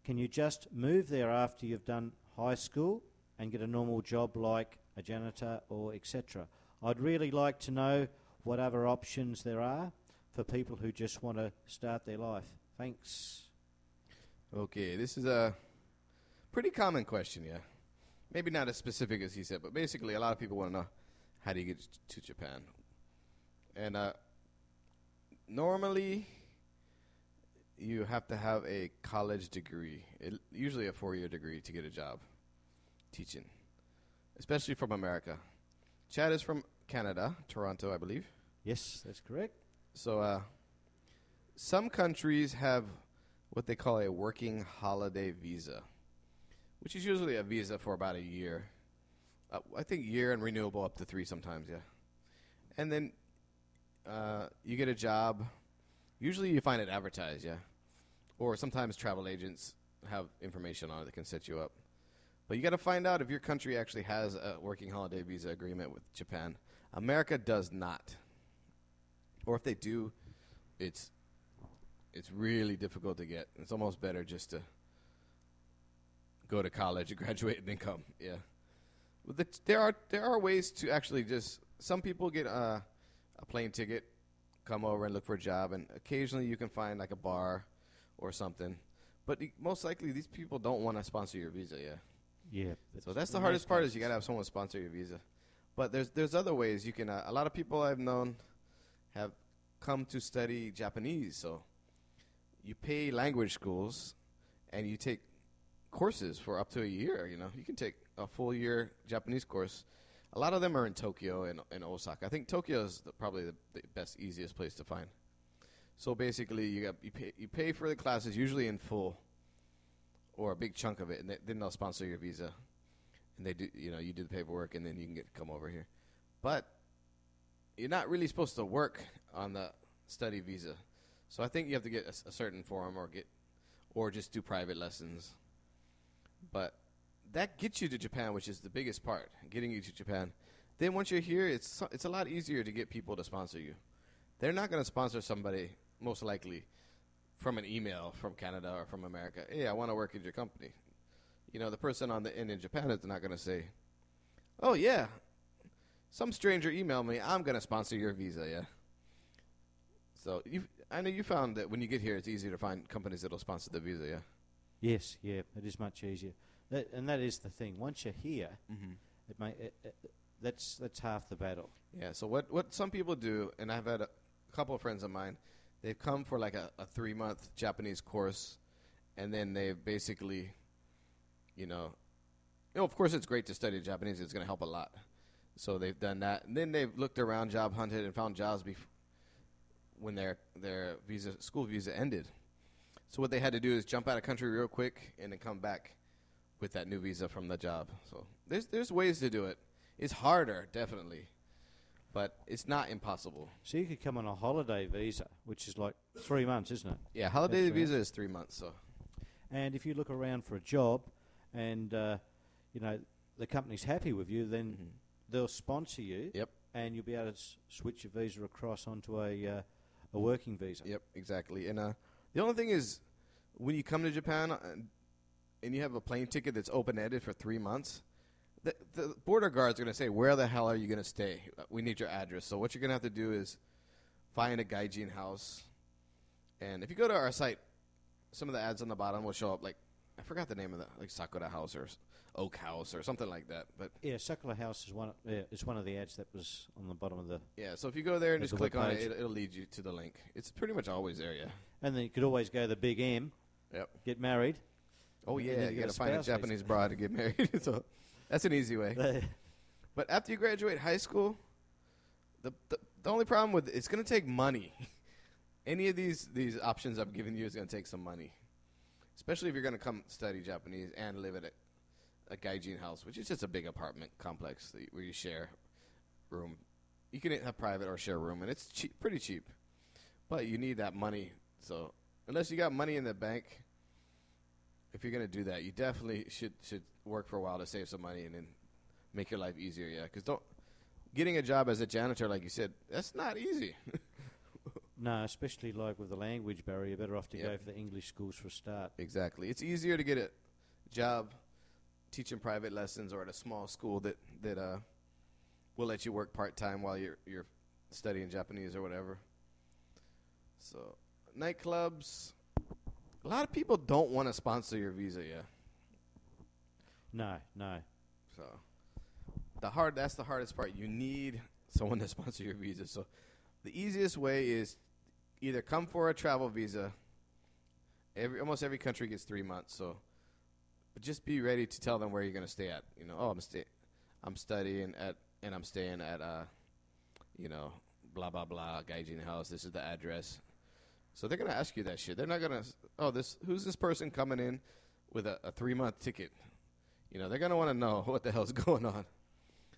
Can you just move there after you've done high school and get a normal job like a janitor or etc. I'd really like to know what other options there are for people who just want to start their life. Thanks. Okay, this is a pretty common question, yeah. Maybe not as specific as he said, but basically, a lot of people want to know how do you get to Japan. And uh, normally, you have to have a college degree, it, usually a four-year degree, to get a job teaching, especially from America. Chad is from Canada, Toronto, I believe. Yes, that's correct. So, uh, some countries have what they call a working holiday visa, which is usually a visa for about a year. Uh, I think year and renewable up to three sometimes, yeah. And then uh, you get a job. Usually you find it advertised, yeah. Or sometimes travel agents have information on it that can set you up. But you got to find out if your country actually has a working holiday visa agreement with Japan. America does not or if they do, it's it's really difficult to get. It's almost better just to go to college and [LAUGHS] graduate and then come. Yeah, there are there are ways to actually just. Some people get uh, a plane ticket, come over and look for a job, and occasionally you can find like a bar or something. But most likely, these people don't want to sponsor your visa. Yeah. Yeah. So that's the hardest part is you gotta have someone sponsor your visa. But there's there's other ways you can. Uh, a lot of people I've known have come to study Japanese. So you pay language schools, and you take courses for up to a year. You know, you can take a full year Japanese course. A lot of them are in Tokyo and, and Osaka. I think Tokyo is the, probably the, the best, easiest place to find. So basically, you got you pay you pay for the classes usually in full, or a big chunk of it, and they, then they'll sponsor your visa, and they do you know you do the paperwork, and then you can get come over here. But you're not really supposed to work on the study visa, so I think you have to get a certain form or get or just do private lessons. But that gets you to Japan, which is the biggest part, getting you to Japan. Then once you're here, it's it's a lot easier to get people to sponsor you. They're not going to sponsor somebody most likely from an email from Canada or from America. Hey, I want to work at your company. You know, the person on the end in Japan is not going to say, "Oh yeah, some stranger emailed me. I'm going to sponsor your visa." Yeah. So you, I know you found that when you get here, it's easier to find companies that'll sponsor the visa. Yeah. Yes, yeah, it is much easier. That, and that is the thing. Once you're here, Mm-hmm. it may, it, it, that's that's half the battle. Yeah. So what what some people do, and I've had a couple of friends of mine. They've come for like a, a three month Japanese course, and then they've basically, you know, you know, of course it's great to study Japanese. It's going to help a lot. So they've done that, and then they've looked around, job hunted, and found jobs bef- when their their visa school visa ended. So what they had to do is jump out of country real quick and then come back with that new visa from the job. So there's there's ways to do it. It's harder, definitely, but it's not impossible. So you could come on a holiday visa, which is like three months, isn't it? Yeah, holiday That's right. visa is three months. So And if you look around for a job, and uh, you know the company's happy with you, then they'll sponsor you. Mm-hmm. Yep. And you'll be able to s- switch your visa across onto a uh, a working visa. Yep, exactly. And uh, the only thing is, when you come to Japan uh, and you have a plane ticket that's open ended for three months, the, the border guards are going to say, "Where the hell are you going to stay? We need your address." So what you're going to have to do is find a gaijin house, and if you go to our site, some of the ads on the bottom will show up. Like I forgot the name of the like Sakura House or Oak House or something like that. But Yeah, Sakura House is one. Of, yeah, it's one of the ads that was on the bottom of the. yeah, so if you go there and just click on it, it'll, it'll lead you to the link. It's pretty much always there. Yeah. And then you could always go the big M, Yep. get married. Oh yeah, you you gotta find a. Japanese bride to get married. [LAUGHS] so that's an easy way. But after you graduate high school, the the, the only problem with it's gonna take money. [LAUGHS] Any of these these options I'm giving you is gonna take some money, especially if you're gonna come study Japanese and live at a, a gaijin house, which is just a big apartment complex that you- where you share room. You can have private or share room, and it's cheap, pretty cheap. But you need that money. So unless you got money in the bank, if you're gonna do that, you definitely should should work for a while to save some money and then make your life easier. Yeah, because don't getting a job as a janitor, like you said, that's not easy. [LAUGHS] No, especially like with the language barrier, you're better off to go Yep. for the English schools for a start. exactly, it's easier to get a job teaching private lessons or at a small school that that uh will let you work part time while you're you're studying Japanese or whatever. So nightclubs, a lot of people don't want to sponsor your visa. Yeah. No, no. So the hard that's the hardest part. You need someone to [LAUGHS] sponsor your visa. So the easiest way is either come for a travel visa. Every almost every country gets three months. So, but just be ready to tell them where you're going to stay at. You know, oh, I'm stay, I'm studying at, and I'm staying at, uh, you know, blah blah blah, gaijin house. This is the address. So they're going to ask you that shit. They're not going to. Oh, this who's this person coming in with a, a three month ticket? You know, they're gonna want to know [LAUGHS] what the hell's going on.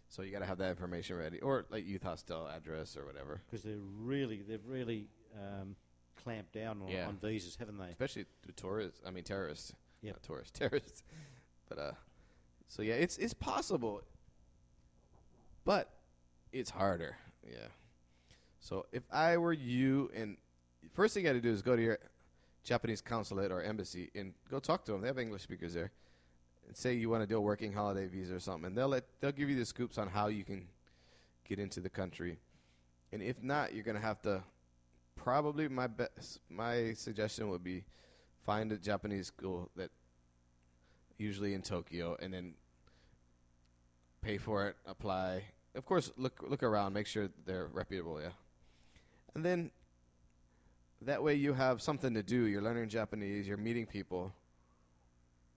So you got to have that information ready, or like youth hostel address or whatever. Because they're really, they've really um, clamped down on, Yeah. on visas, haven't they? Especially the tourists. I mean, terrorists. Yeah, Not tourists, [LAUGHS] terrorists. But uh, so yeah, it's it's possible, but it's harder. Yeah. So if I were you, and first thing you got to do is go to your Japanese consulate or embassy and go talk to them. They have English speakers there. And say you want to do a working holiday visa or something, and they'll let they'll give you the scoops on how you can get into the country. And if not, you're gonna have to probably my best my suggestion would be find a Japanese school that usually in Tokyo and then pay for it, apply. Of course, look look around, make sure they're reputable, yeah. And then that way you have something to do. You're learning Japanese, you're meeting people,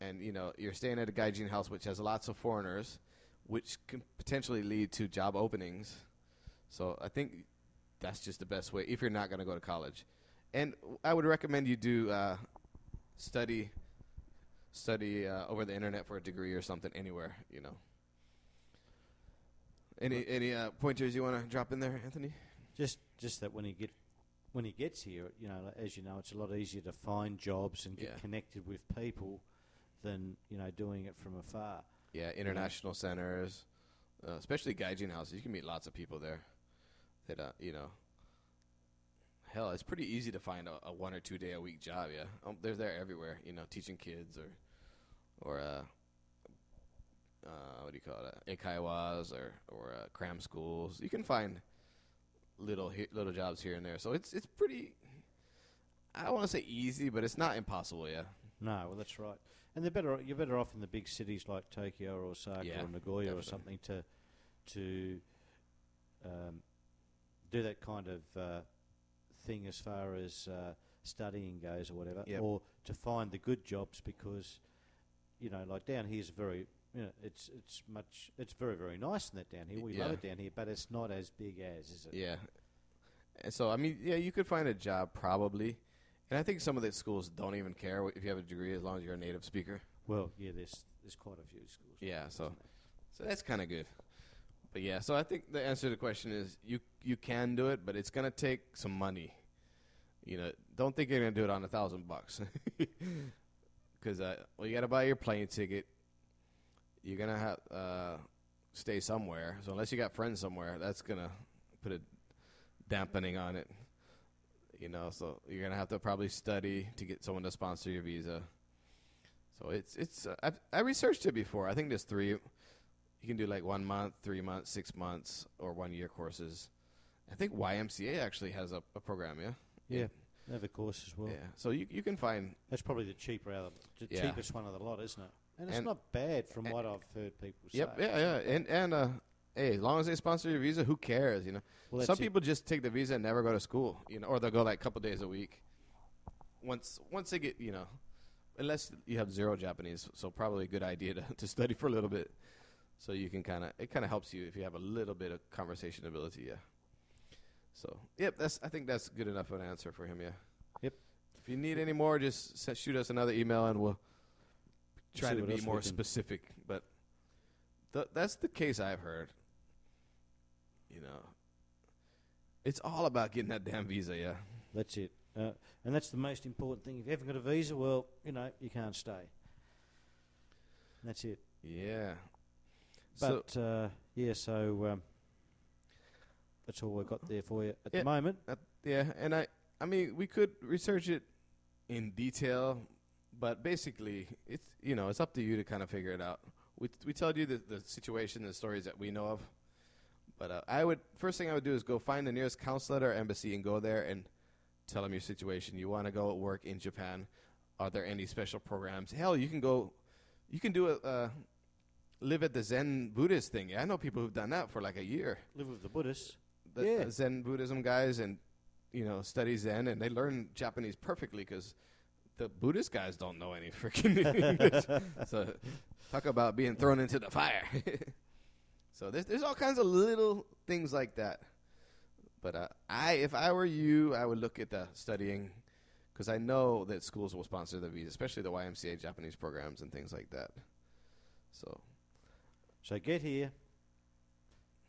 and you know, you're staying at a gaijin house which has lots of foreigners, which can potentially lead to job openings. So I think that's just the best way if you're not going to go to college. And I would recommend you do uh, study study uh, over the internet for a degree or something anywhere. You know. Any any uh, pointers you want to drop in there, Anthony? Just, just that when you get, when he gets here, you know, as you know, it's a lot easier to find jobs and get Yeah. connected with people than you know doing it from afar. Yeah, international centers, uh, especially gaijin houses. You can meet lots of people there. That uh, you know. Hell, it's pretty easy to find a, a one or two day a week job. Yeah, um, they're there everywhere. You know, teaching kids or, or uh, uh, what do you call it? Eikaiwas or or uh, cram schools. You can find little little jobs here and there. So it's it's pretty. I don't want to say easy, but it's not impossible. Yeah. No, well, that's right. And they're better. You're better off in the big cities like Tokyo or Osaka Yeah, or Nagoya or something to to um, do that kind of uh, thing as far as uh, studying goes or whatever, Yep. or to find the good jobs because, you know, like down here's very, you know, it's it's much, it's very very nice in that down here. We love it down here, but it's not as big as, is it? Yeah. And so I mean, yeah, you could find a job probably, and I think some of the schools don't even care if you have a degree as long as you're a native speaker. Well, yeah, there's there's quite a few schools. Yeah, so so that's kind of good. But yeah, so I think the answer to the question is you you can do it, but it's gonna take some money. You know, don't think you're gonna do it on a thousand bucks, [LAUGHS] because uh, well, you gotta buy your plane ticket. You're gonna have uh, stay somewhere. So unless you got friends somewhere, that's gonna put a dampening on it. You know, so you're gonna have to probably study to get someone to sponsor your visa. So it's it's uh, I've, I researched it before. I think there's three. You can do like one month, three months, six months, or one year courses. I think YMCA actually has a, a program. Yeah. yeah, they have a course as well. Yeah. So you you can find That's probably the cheaper out of the Yeah. cheapest one of the lot, isn't it? And it's And- not bad from what I've heard people say. Yep. Yeah. Yeah. And and uh, hey, as long as they sponsor your visa, who cares? You know. Well, Some people just take the visa and never go to school. You know, or they'll go like a couple days a week. Once once they get you know, unless you have zero Japanese, so probably a good idea to to study for a little bit, so you can kind of it kind of helps you if you have a little bit of conversation ability. Yeah. So yep, that's I think that's good enough of an answer for him. Yeah. Yep. If you need any more, just shoot us another email and we'll try to be more specific. But th- that's the case I've heard. You know, it's all about getting that damn visa. Yeah. That's it. Uh, and that's the most important thing. If you haven't got a visa, well, you know, you can't stay. That's it. Yeah. So But, uh, yeah, so um, that's all we've got there for you at Yeah. the moment. Uh, yeah, and I, I mean, we could research it in detail, but basically, it's you know, it's up to you to kind of figure it out. We we told you the the situation, the stories that we know of, but uh, I would first thing I would do is go find the nearest consulate or embassy and go there and tell them your situation. You want to go work in Japan? Are there any special programs? Hell, you can go, you can do a. Uh, Live at the Zen Buddhist thing. Yeah, I know people who've done that for like a year Live with the Buddhists. the Yeah. Zen Buddhism guys and you know study Zen and they learn Japanese perfectly because the Buddhist guys don't know any freaking [LAUGHS] English. so talk about being thrown into the fire. [LAUGHS] so there's there's all kinds of little things like that. But uh, I, if I were you, I would look at the studying because I know that schools will sponsor the visa, especially the YMCA Japanese programs and things like that. So So get here,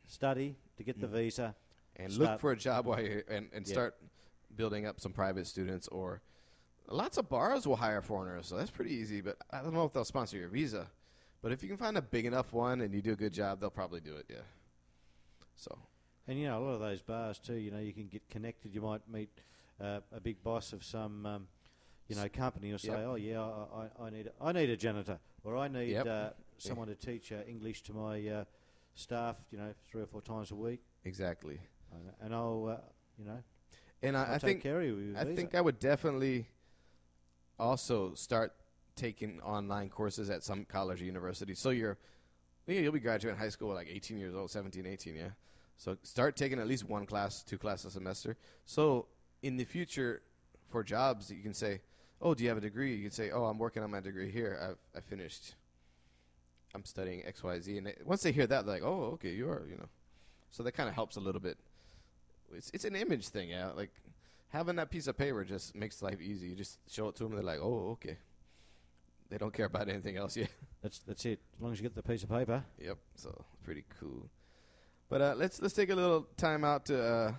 study to get the Mm. visa. and look for a job while you're and, and Yeah. start building up some private students or lots of bars will hire foreigners so that's pretty easy but i don't know if they'll sponsor your visa but if you can find a big enough one and you do a good job they'll probably do it yeah so And, you know, a lot of those bars, too, you know, you can get connected. You might meet uh, a big boss of some, um, you know, company or say, Yep. oh, yeah, I, I, I, need a, I need a janitor or I need Yep. uh, [LAUGHS] someone to teach uh, English to my uh, staff, you know, three or four times a week. exactly And- I'll, uh, you know, and i, I take think care of you. i think i would definitely also start taking online courses at some college or university. So you're yeah, you'll be graduating high school at like 18 years old 17 18 yeah? So start taking at least one class two classes a semester. So in the future for jobs you can say oh do you have a degree? You can say oh i'm working on my degree here. I've i finished. I'm studying xyz and they, once they hear that they're like oh okay you are you know? So that kind of helps a little bit. It's it's an image thing yeah? Like having that piece of paper just makes life easy you just show it to them they're like oh okay they don't care about anything else [LAUGHS] yeah That's, that's it. As long as you get the piece of paper. Yep. So pretty cool. But uh, let's let's take a little time out to uh,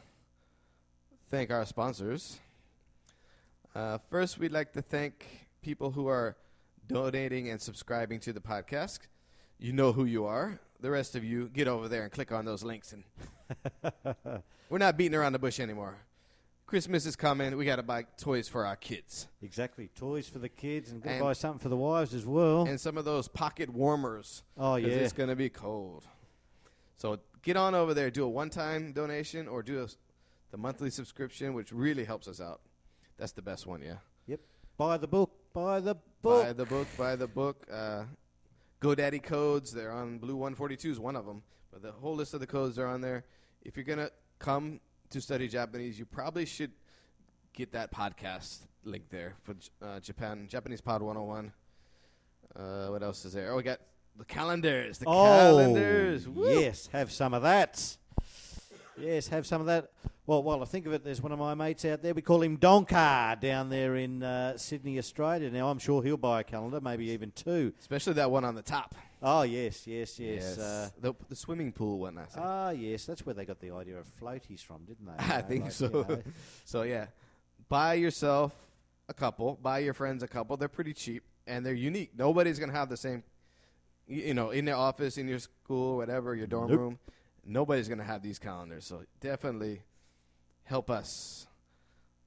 thank our sponsors. Uh, first, we'd like to thank people who are donating and subscribing to the podcast. You know who you are. The rest of you, get over there and click on those links. And [LAUGHS] we're not beating around the bush anymore. Christmas is coming. We got to buy toys for our kids. Exactly. Toys for the kids and, And- buy something for the wives as well. and some of those pocket warmers. Oh yeah. it's going to be cold. So get on over there, do a one-time donation, or do a, the monthly subscription, which really helps us out. That's the best one, yeah. Yep. Buy the book. Buy the book. Buy the book, buy the book. Uh, GoDaddy codes, they're on Blue 142 is one of them, but the whole list of the codes are on there. If you're gonna come to study Japanese, you probably should get that podcast link there for uh, Japan Japanese Pod 101. Uh, what else is there? Oh, we got the calendars. The calendars. Oh, Woo. yes, have some of that. Yes, have some of that. Well, while I think of it, there's one of my mates out there. We call him Donka down there in uh, Sydney, Australia. Now, I'm sure he'll buy a calendar, maybe even two. Especially that one on the top. Oh, yes, yes, yes. Uh, the, the swimming pool one. I think. ah, yes, that's where they got the idea of floaties from, didn't they? [LAUGHS] I know, think like, so. you know. [LAUGHS] So yeah, buy yourself a couple. Buy your friends a couple. They're pretty cheap and they're unique. Nobody's gonna have the same. You know, in their office, in your school, whatever, your dorm Nope. room, nobody's gonna have these calendars. So definitely help us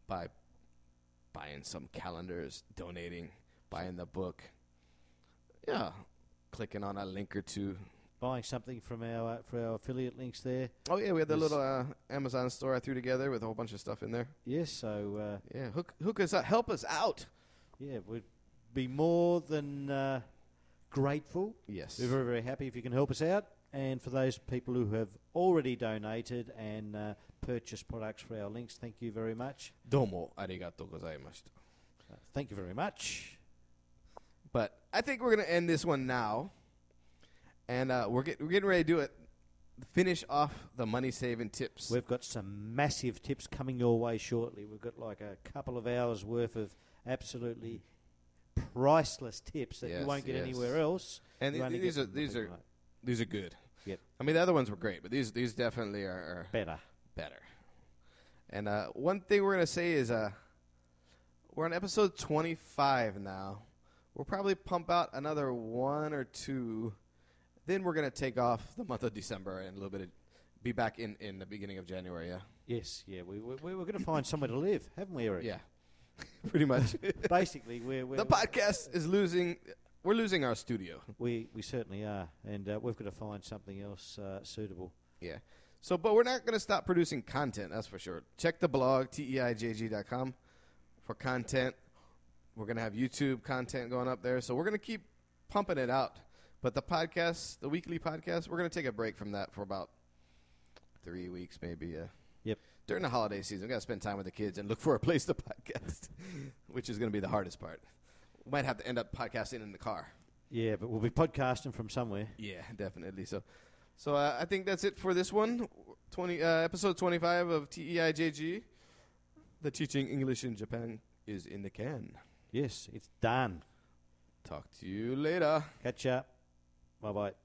by buying some calendars, donating, buying the book. Yeah, clicking on a link or two. Buying something from our uh, for our affiliate links there. Oh yeah, we had the little uh, Amazon store I threw together with a whole bunch of stuff in there. Yes, so uh, yeah, hook hook us up, help us out. Yeah, we'd be more than uh, grateful. Yes, we're very very happy if you can help us out. And for those people who have already donated and uh, purchased products for our links, thank you very much. Domo arigato gozaimashita. Uh, thank you very much. But I think we're gonna end this one now, and uh, we're get, we're getting ready to do it. Finish off the money saving tips. We've got some massive tips coming your way shortly. We've got like a couple of hours worth of absolutely priceless tips that Yes, you won't get yes. anywhere else. and th- these are these are these are good. Yep. I mean the other ones were great, but these these definitely are, are better. better. And uh, one thing we're gonna say is uh, we're on episode twenty five now. We'll probably pump out another one or two. Then we're gonna take off the month of December and a little bit of, be back in, in the beginning of January. Yeah. Yes, yeah, we, we, we're going to find somewhere to live, haven't we, Eric? Yeah. [LAUGHS] Pretty much. [LAUGHS] Basically, we're, we're the podcast is losing. We're losing our studio. we, we certainly are, and uh, we've got to find something else uh, suitable. Yeah. So, but we're not going to stop producing content. That's for sure. Check the blog E teijg.com for content. We're going to have YouTube content going up there. So we're going to keep pumping it out. But the podcast, the weekly podcast, we're going to take a break from that for about three weeks, maybe. Uh, Yep. During the holiday season, we got to spend time with the kids and look for a place to podcast, [LAUGHS] which is going to be the hardest part. We might have to end up podcasting in the car. Yeah, but we'll be podcasting from somewhere. Yeah, definitely. So, so uh, I think that's it for this one. Twenty uh, episode twenty five of TEIJG. The teaching English in Japan is in the can. Yes, it's done. Talk to you later. Catch ya. Bye bye.